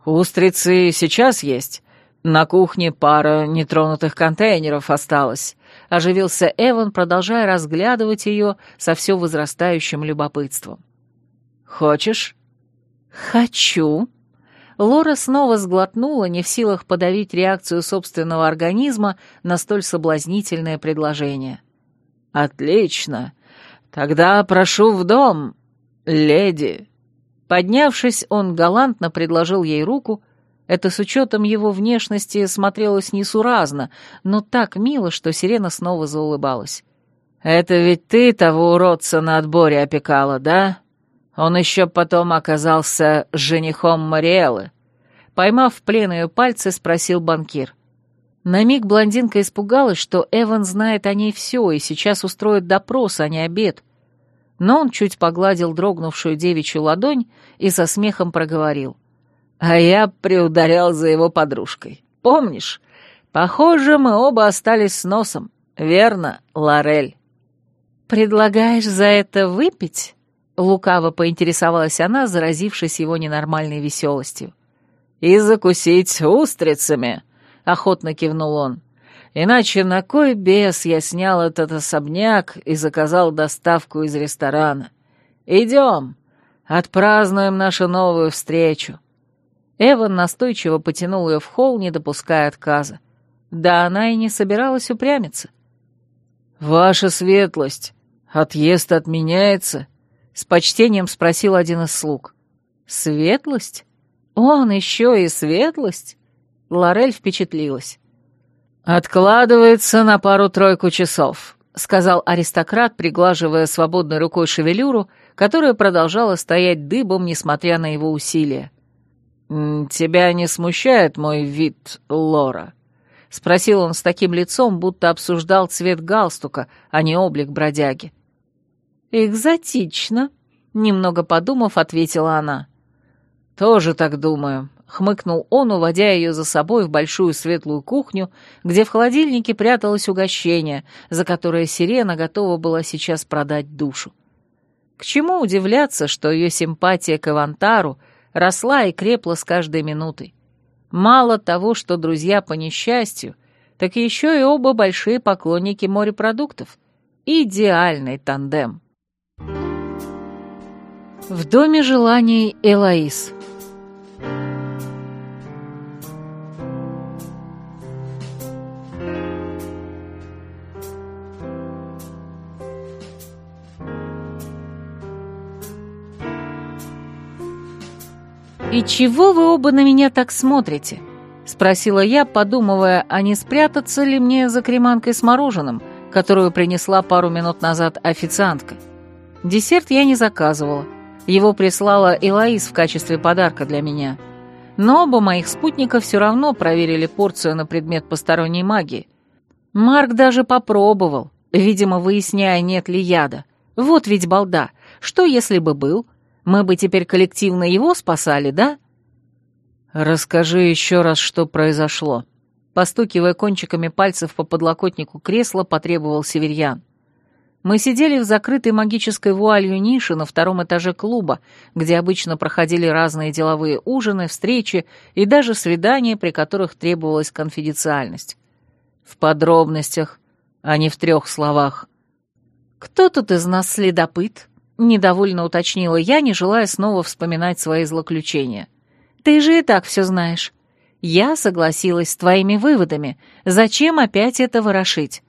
«Устрицы сейчас есть. На кухне пара нетронутых контейнеров осталось», оживился Эван, продолжая разглядывать ее со все возрастающим любопытством. «Хочешь?» «Хочу». Лора снова сглотнула, не в силах подавить реакцию собственного организма на столь соблазнительное предложение. «Отлично. Тогда прошу в дом, леди». Поднявшись, он галантно предложил ей руку, это с учетом его внешности смотрелось несуразно, но так мило, что сирена снова заулыбалась. «Это ведь ты того уродца на отборе опекала, да? Он еще потом оказался женихом Мариэлы». Поймав в плен ее пальцы, спросил банкир. На миг блондинка испугалась, что Эван знает о ней все и сейчас устроит допрос, а не обед. Но он чуть погладил дрогнувшую девичью ладонь и со смехом проговорил. А я приударял за его подружкой. Помнишь? Похоже, мы оба остались с носом. Верно, Лорель?» «Предлагаешь за это выпить?» Лукаво поинтересовалась она, заразившись его ненормальной веселостью. «И закусить устрицами», — охотно кивнул он. «Иначе на кой бес я снял этот особняк и заказал доставку из ресторана? Идем, отпразднуем нашу новую встречу». Эван настойчиво потянул ее в холл, не допуская отказа. Да она и не собиралась упрямиться. «Ваша светлость, отъезд отменяется?» — с почтением спросил один из слуг. «Светлость? Он еще и светлость?» Лорель впечатлилась. «Откладывается на пару-тройку часов», — сказал аристократ, приглаживая свободной рукой шевелюру, которая продолжала стоять дыбом, несмотря на его усилия. «Тебя не смущает мой вид, Лора?» — спросил он с таким лицом, будто обсуждал цвет галстука, а не облик бродяги. «Экзотично», — немного подумав, ответила она. «Тоже так думаю», — хмыкнул он, уводя ее за собой в большую светлую кухню, где в холодильнике пряталось угощение, за которое сирена готова была сейчас продать душу. К чему удивляться, что ее симпатия к Авантару росла и крепла с каждой минутой. Мало того, что друзья по несчастью, так еще и оба большие поклонники морепродуктов. Идеальный тандем. В доме желаний Элоиз. «И чего вы оба на меня так смотрите?» — спросила я, подумывая, а не спрятаться ли мне за креманкой с мороженым, которую принесла пару минут назад официантка. Десерт я не заказывала — его прислала Элоиз в качестве подарка для меня. Но оба моих спутника все равно проверили порцию на предмет посторонней магии. Марк даже попробовал, видимо, выясняя, нет ли яда. Вот ведь балда. Что, если бы был? Мы бы теперь коллективно его спасали, да? Расскажи еще раз, что произошло. Постукивая кончиками пальцев по подлокотнику кресла, потребовал Северьян. Мы сидели в закрытой магической вуалью нише на втором этаже клуба, где обычно проходили разные деловые ужины, встречи и даже свидания, при которых требовалась конфиденциальность. В подробностях, а не в трех словах. «Кто тут из нас следопыт?» — недовольно уточнила я, не желая снова вспоминать свои злоключения. «Ты же и так все знаешь. Я согласилась с твоими выводами. Зачем опять это ворошить?»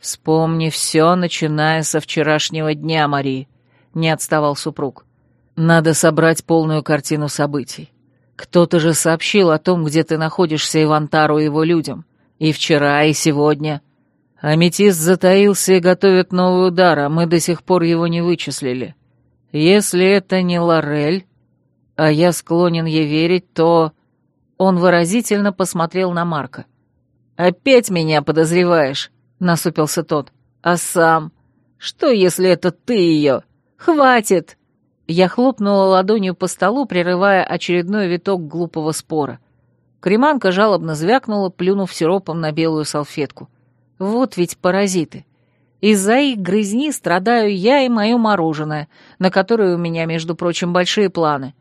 «Вспомни все, начиная со вчерашнего дня, Мари», — не отставал супруг. «Надо собрать полную картину событий. Кто-то же сообщил о том, где ты находишься Ивантару и его людям. И вчера, и сегодня. Аметист затаился и готовит новый удар, а мы до сих пор его не вычислили. Если это не Лорель, а я склонен ей верить, то...» Он выразительно посмотрел на Марка. «Опять меня подозреваешь?» насупился тот. «А сам? Что, если это ты ее? Хватит!» Я хлопнула ладонью по столу, прерывая очередной виток глупого спора. Креманка жалобно звякнула, плюнув сиропом на белую салфетку. «Вот ведь паразиты!» Из-за их грызни страдаю я и мое мороженое, на которое у меня, между прочим, большие планы.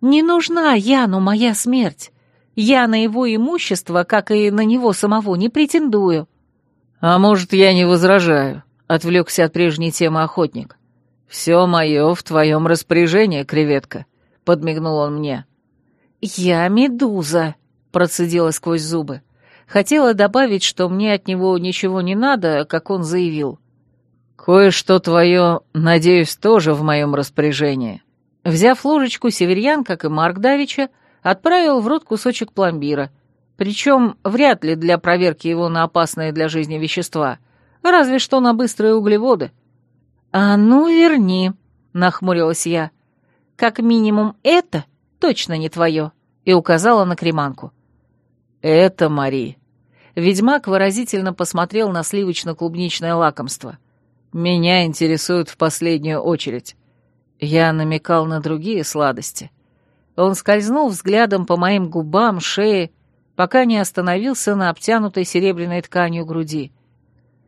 Не нужна Яну моя смерть. Я на его имущество, как и на него самого, не претендую. «А может, я не возражаю», — отвлекся от прежней темы охотник. «Все мое в твоем распоряжении, креветка», — подмигнул он мне. «Я медуза», — процедила сквозь зубы. Хотела добавить, что мне от него ничего не надо, как он заявил. «Кое-что твое, надеюсь, тоже в моем распоряжении». Взяв ложечку, северьян, как и Марк Давича, отправил в рот кусочек пломбира, причем вряд ли для проверки его на опасные для жизни вещества, разве что на быстрые углеводы. «А ну, верни», — нахмурилась я. «Как минимум это точно не твое», — и указала на креманку. «Это Мари». Ведьмак выразительно посмотрел на сливочно-клубничное лакомство. «Меня интересует в последнюю очередь». Я намекал на другие сладости. Он скользнул взглядом по моим губам, шее пока не остановился на обтянутой серебряной тканью груди.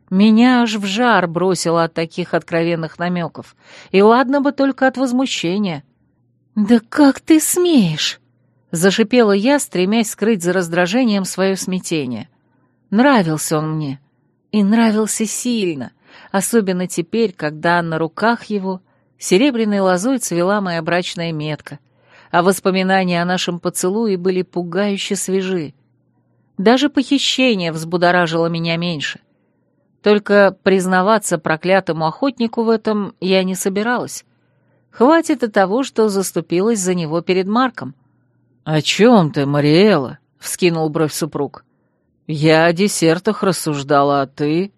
Меня аж в жар бросило от таких откровенных намеков, и ладно бы только от возмущения. «Да как ты смеешь?» Зашипела я, стремясь скрыть за раздражением свое смятение. Нравился он мне. И нравился сильно, особенно теперь, когда на руках его серебряной лозой цвела моя брачная метка, а воспоминания о нашем поцелуе были пугающе свежи. Даже похищение взбудоражило меня меньше. Только признаваться проклятому охотнику в этом я не собиралась. Хватит и того, что заступилась за него перед Марком. «О чем ты, Мариэла?» — вскинул бровь супруг. «Я о десертах рассуждала, а ты...»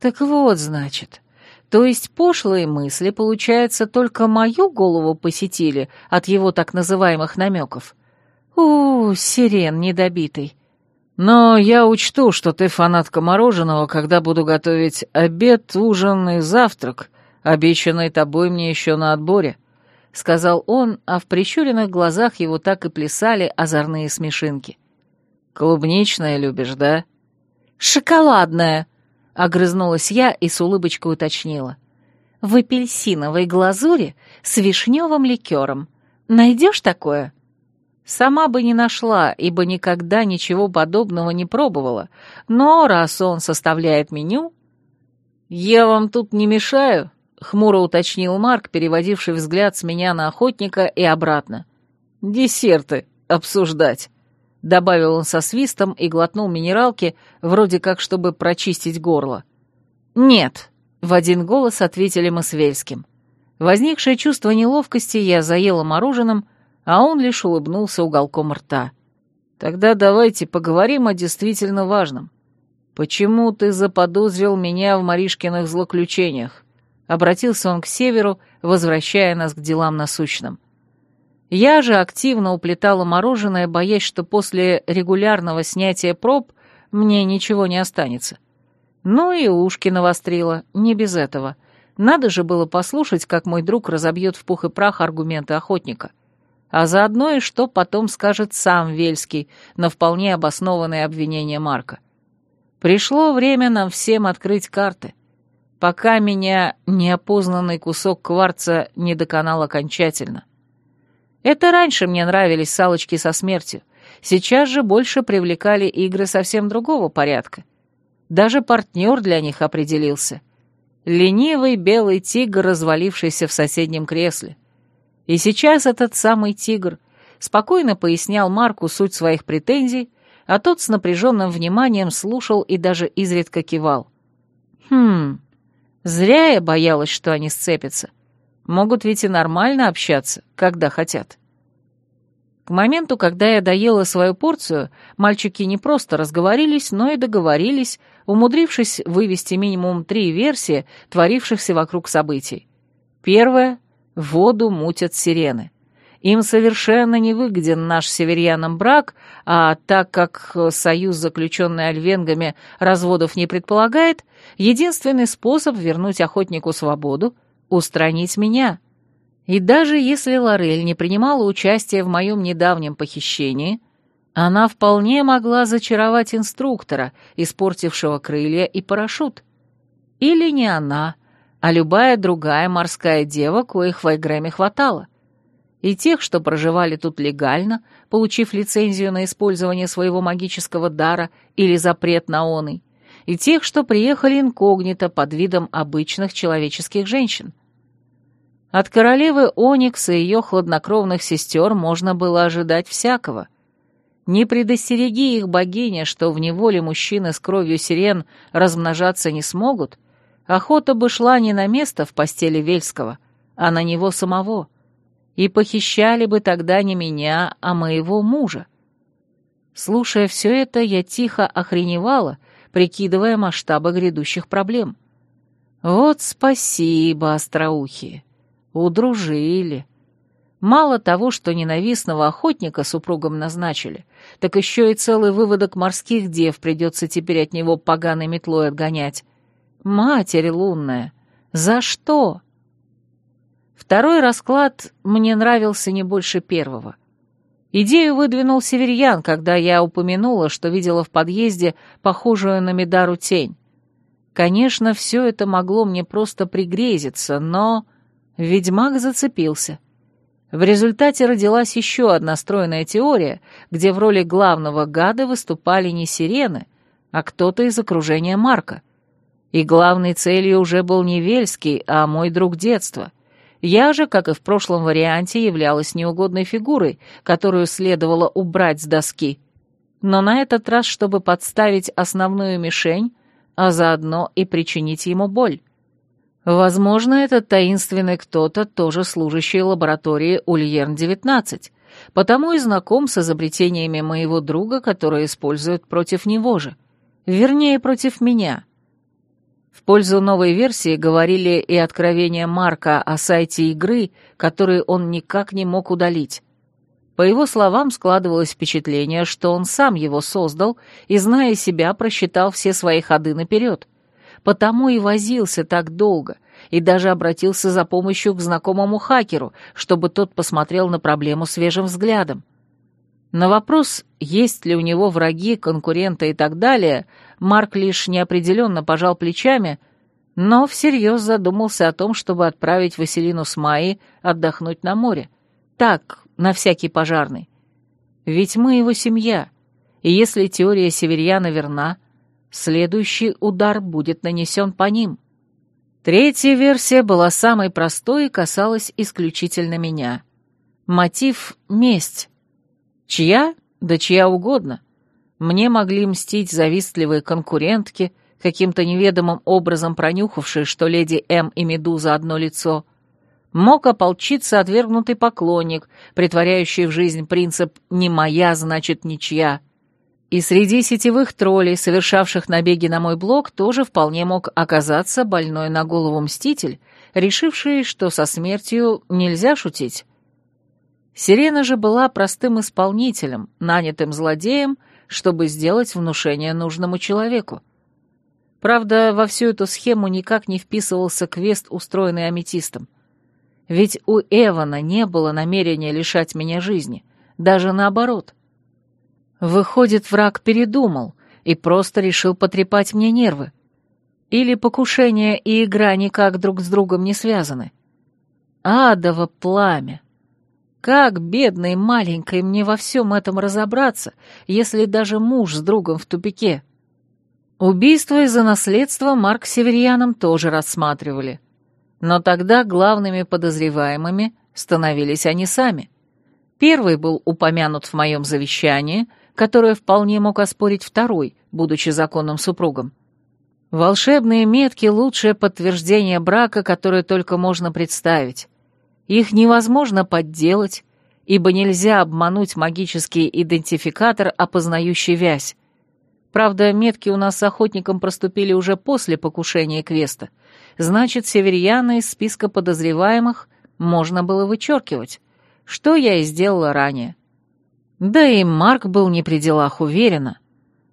«Так вот, значит. То есть пошлые мысли, получается, только мою голову посетили от его так называемых намеков? У, сирен недобитый. Но я учту, что ты фанатка мороженого, когда буду готовить обед, ужин и завтрак, обещанный тобой мне еще на отборе», — сказал он, а в прищуренных глазах его так и плясали озорные смешинки. «Клубничное любишь, да?» «Шоколадное!» — огрызнулась я и с улыбочкой уточнила. «В апельсиновой глазури с вишневым ликером. Найдешь такое?» Сама бы не нашла, ибо никогда ничего подобного не пробовала, но раз он составляет меню... «Я вам тут не мешаю?» — хмуро уточнил Марк, переводивший взгляд с меня на охотника и обратно. «Десерты обсуждать», — добавил он со свистом и глотнул минералки, вроде как, чтобы прочистить горло. «Нет», — в один голос ответили мы с Вельским. Возникшее чувство неловкости я заела мороженым, а он лишь улыбнулся уголком рта. «Тогда давайте поговорим о действительно важном. Почему ты заподозрил меня в Маришкиных злоключениях?» Обратился он к северу, возвращая нас к делам насущным. Я же активно уплетала мороженое, боясь, что после регулярного снятия проб мне ничего не останется. Ну и ушки навострила, не без этого. Надо же было послушать, как мой друг разобьет в пух и прах аргументы охотника а заодно и что потом скажет сам Вельский на вполне обоснованное обвинение Марка. Пришло время нам всем открыть карты, пока меня неопознанный кусок кварца не доконал окончательно. Это раньше мне нравились салочки со смертью, сейчас же больше привлекали игры совсем другого порядка. Даже партнер для них определился. Ленивый белый тигр, развалившийся в соседнем кресле. И сейчас этот самый тигр спокойно пояснял Марку суть своих претензий, а тот с напряженным вниманием слушал и даже изредка кивал. «Хм, зря я боялась, что они сцепятся. Могут ведь и нормально общаться, когда хотят». К моменту, когда я доела свою порцию, мальчики не просто разговорились, но и договорились, умудрившись вывести минимум три версии творившихся вокруг событий. Первая — Воду мутят сирены. Им совершенно не выгоден наш северянам брак, а так как союз, заключенный альвенгами, разводов не предполагает, единственный способ вернуть охотнику свободу — устранить меня. И даже если Лорель не принимала участия в моем недавнем похищении, она вполне могла зачаровать инструктора, испортившего крылья и парашют. Или не она, а любая другая морская дева, коих в Айгрэме хватало. И тех, что проживали тут легально, получив лицензию на использование своего магического дара или запрет на оный, и тех, что приехали инкогнито под видом обычных человеческих женщин. От королевы Оникс и ее хладнокровных сестер можно было ожидать всякого. Не предостереги их богиня, что в неволе мужчины с кровью сирен размножаться не смогут — Охота бы шла не на место в постели Вельского, а на него самого. И похищали бы тогда не меня, а моего мужа. Слушая все это, я тихо охреневала, прикидывая масштабы грядущих проблем. Вот спасибо, остроухие. Удружили. Мало того, что ненавистного охотника супругом назначили, так еще и целый выводок морских дев придется теперь от него поганой метлой отгонять. Матерь лунная, за что? Второй расклад мне нравился не больше первого. Идею выдвинул Северьян, когда я упомянула, что видела в подъезде похожую на Медару тень. Конечно, все это могло мне просто пригрезиться, но... Ведьмак зацепился. В результате родилась еще одна стройная теория, где в роли главного гада выступали не сирены, а кто-то из окружения Марка. И главной целью уже был не Вельский, а мой друг детства. Я же, как и в прошлом варианте, являлась неугодной фигурой, которую следовало убрать с доски. Но на этот раз, чтобы подставить основную мишень, а заодно и причинить ему боль. Возможно, этот таинственный кто-то тоже служащий лаборатории Ульерн-19, потому и знаком с изобретениями моего друга, которые используют против него же. Вернее, против меня. В пользу новой версии говорили и откровения Марка о сайте игры, который он никак не мог удалить. По его словам, складывалось впечатление, что он сам его создал и, зная себя, просчитал все свои ходы наперед — потому и возился так долго, и даже обратился за помощью к знакомому хакеру, чтобы тот посмотрел на проблему свежим взглядом. На вопрос, есть ли у него враги, конкуренты и так далее, Марк лишь неопределенно пожал плечами, но всерьез задумался о том, чтобы отправить Василину с Майей отдохнуть на море. Так, на всякий пожарный. Ведь мы его семья, и если теория Северьяна верна, следующий удар будет нанесен по ним. Третья версия была самой простой и касалась исключительно меня. Мотив — месть. Чья? Да чья угодно. Мне могли мстить завистливые конкурентки, каким-то неведомым образом пронюхавшие, что леди М и Медуза одно лицо. Мог ополчиться отвергнутый поклонник, притворяющий в жизнь принцип «не моя, значит ничья». И среди сетевых троллей, совершавших набеги на мой блог, тоже вполне мог оказаться больной на голову мститель, решивший, что со смертью нельзя шутить. Сирена же была простым исполнителем, нанятым злодеем, чтобы сделать внушение нужному человеку. Правда, во всю эту схему никак не вписывался квест, устроенный аметистом. Ведь у Эвана не было намерения лишать меня жизни, даже наоборот — Выходит, враг передумал и просто решил потрепать мне нервы. Или покушение и игра никак друг с другом не связаны. Адово пламя. Как, бедной маленькой, мне во всем этом разобраться, если даже муж с другом в тупике? Убийство из-за наследства Марк Северьяном тоже рассматривали. Но тогда главными подозреваемыми становились они сами. Первый был упомянут в моем завещании — которое вполне мог оспорить второй, будучи законным супругом. Волшебные метки — лучшее подтверждение брака, которое только можно представить. Их невозможно подделать, ибо нельзя обмануть магический идентификатор, опознающий вязь. Правда, метки у нас с охотником проступили уже после покушения квеста. Значит, северьяна из списка подозреваемых можно было вычеркивать, что я и сделала ранее. Да и Марк был не при делах уверенно,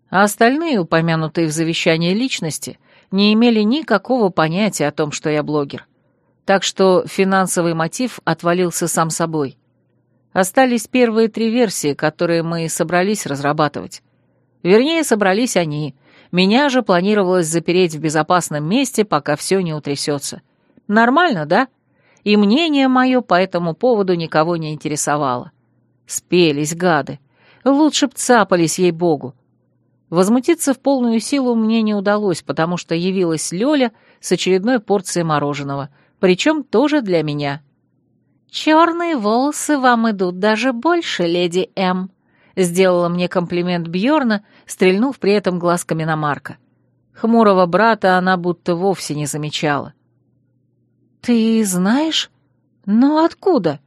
а остальные, упомянутые в завещании личности, не имели никакого понятия о том, что я блогер. Так что финансовый мотив отвалился сам собой. Остались первые три версии, которые мы собрались разрабатывать. Вернее, собрались они. Меня же планировалось запереть в безопасном месте, пока все не утрясется. Нормально, да? И мнение мое по этому поводу никого не интересовало. Спелись, гады. Лучше б цапались, ей-богу. Возмутиться в полную силу мне не удалось, потому что явилась Лёля с очередной порцией мороженого, причем тоже для меня. «Черные волосы вам идут даже больше, леди М», — сделала мне комплимент Бьорна, стрельнув при этом глазками на Марка. Хмурого брата она будто вовсе не замечала. «Ты знаешь? Но откуда?»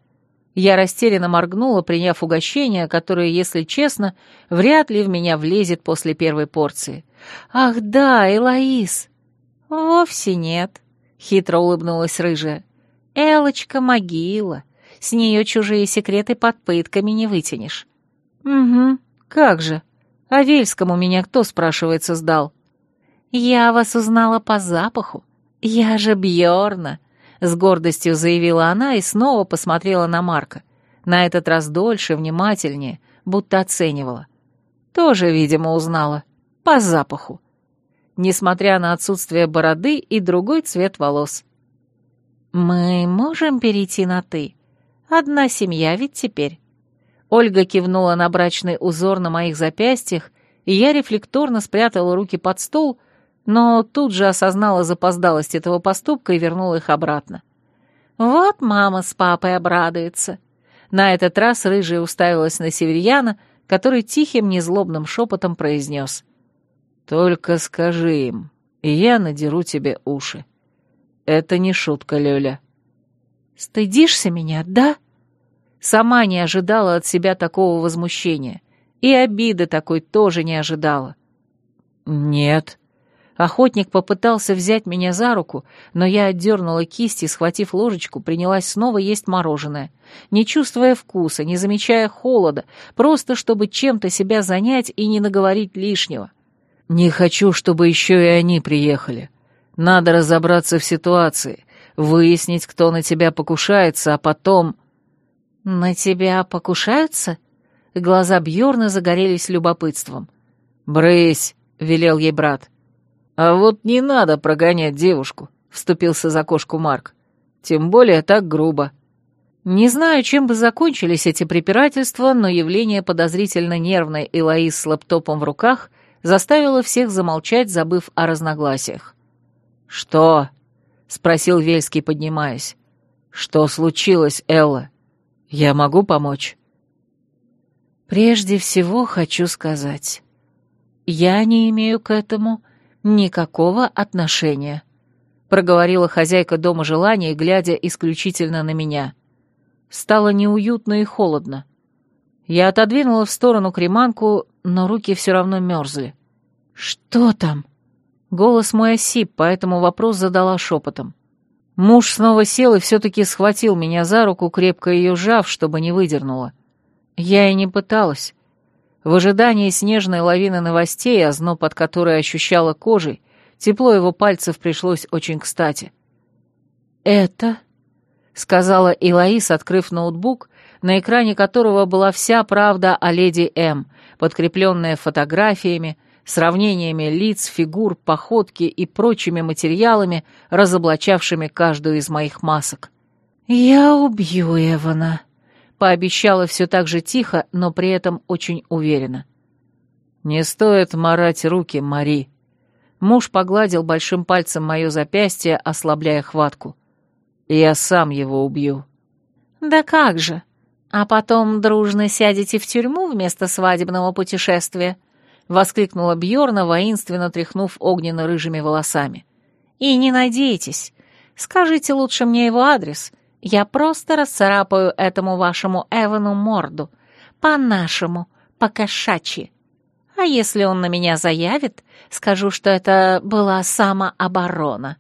Я растерянно моргнула, приняв угощение, которое, если честно, вряд ли в меня влезет после первой порции. «Ах да, Элоиз!» «Вовсе нет», — хитро улыбнулась рыжая. «Элочка могила. С нее чужие секреты под пытками не вытянешь». «Угу, как же. А Вельскому меня кто, спрашивается, сдал?» «Я вас узнала по запаху. Я же Бьорна», с гордостью заявила она и снова посмотрела на Марка. На этот раз дольше, внимательнее, будто оценивала. Тоже, видимо, узнала. По запаху. Несмотря на отсутствие бороды и другой цвет волос. «Мы можем перейти на «ты»? Одна семья ведь теперь. Ольга кивнула на брачный узор на моих запястьях, и я рефлекторно спрятала руки под стол, но тут же осознала запоздалость этого поступка и вернула их обратно. Вот мама с папой обрадуются. На этот раз рыжая уставилась на северьяна, который тихим, незлобным шепотом произнес. «Только скажи им, и я надеру тебе уши. Это не шутка, Лёля». «Стыдишься меня, да?» Сама не ожидала от себя такого возмущения. И обиды такой тоже не ожидала. «Нет». Охотник попытался взять меня за руку, но я отдернула кисть и, схватив ложечку, принялась снова есть мороженое, не чувствуя вкуса, не замечая холода, просто чтобы чем-то себя занять и не наговорить лишнего. «Не хочу, чтобы еще и они приехали. Надо разобраться в ситуации, выяснить, кто на тебя покушается, а потом...» «На тебя покушаются?» Глаза Бьорна загорелись любопытством. «Брысь!» — велел ей брат. «А вот не надо прогонять девушку», — вступился за кошку Марк. «Тем более так грубо». Не знаю, чем бы закончились эти препирательства, но явление подозрительно нервной Элоиз с лэптопом в руках заставило всех замолчать, забыв о разногласиях. «Что?» — спросил Вельский, поднимаясь. «Что случилось, Элла? Я могу помочь?» Прежде всего хочу сказать, я не имею к этому никакого отношения, проговорила хозяйка дома желания, глядя исключительно на меня. Стало неуютно и холодно. Я отодвинула в сторону креманку, но руки все равно мерзли. «Что там?» Голос мой осип, поэтому вопрос задала шепотом. Муж снова сел и все-таки схватил меня за руку, крепко ее сжав, чтобы не выдернула. Я и не пыталась. В ожидании снежной лавины новостей, озноб от которой ощущала кожей, тепло его пальцев пришлось очень кстати. «Это?» — сказала Илаис, открыв ноутбук, на экране которого была вся правда о леди М, подкрепленная фотографиями, сравнениями лиц, фигур, походки и прочими материалами, разоблачавшими каждую из моих масок. «Я убью Эвана», пообещала все так же тихо, но при этом очень уверенно. «Не стоит марать руки, Мари». Муж погладил большим пальцем мое запястье, ослабляя хватку. «Я сам его убью». «Да как же! А потом дружно сядете в тюрьму вместо свадебного путешествия?» — воскликнула Бьорна, воинственно тряхнув огненно-рыжими волосами. «И не надейтесь. Скажите лучше мне его адрес, я просто расцарапаю этому вашему Эвану морду. По-нашему, по-кошачьи. А если он на меня заявит, скажу, что это была самооборона.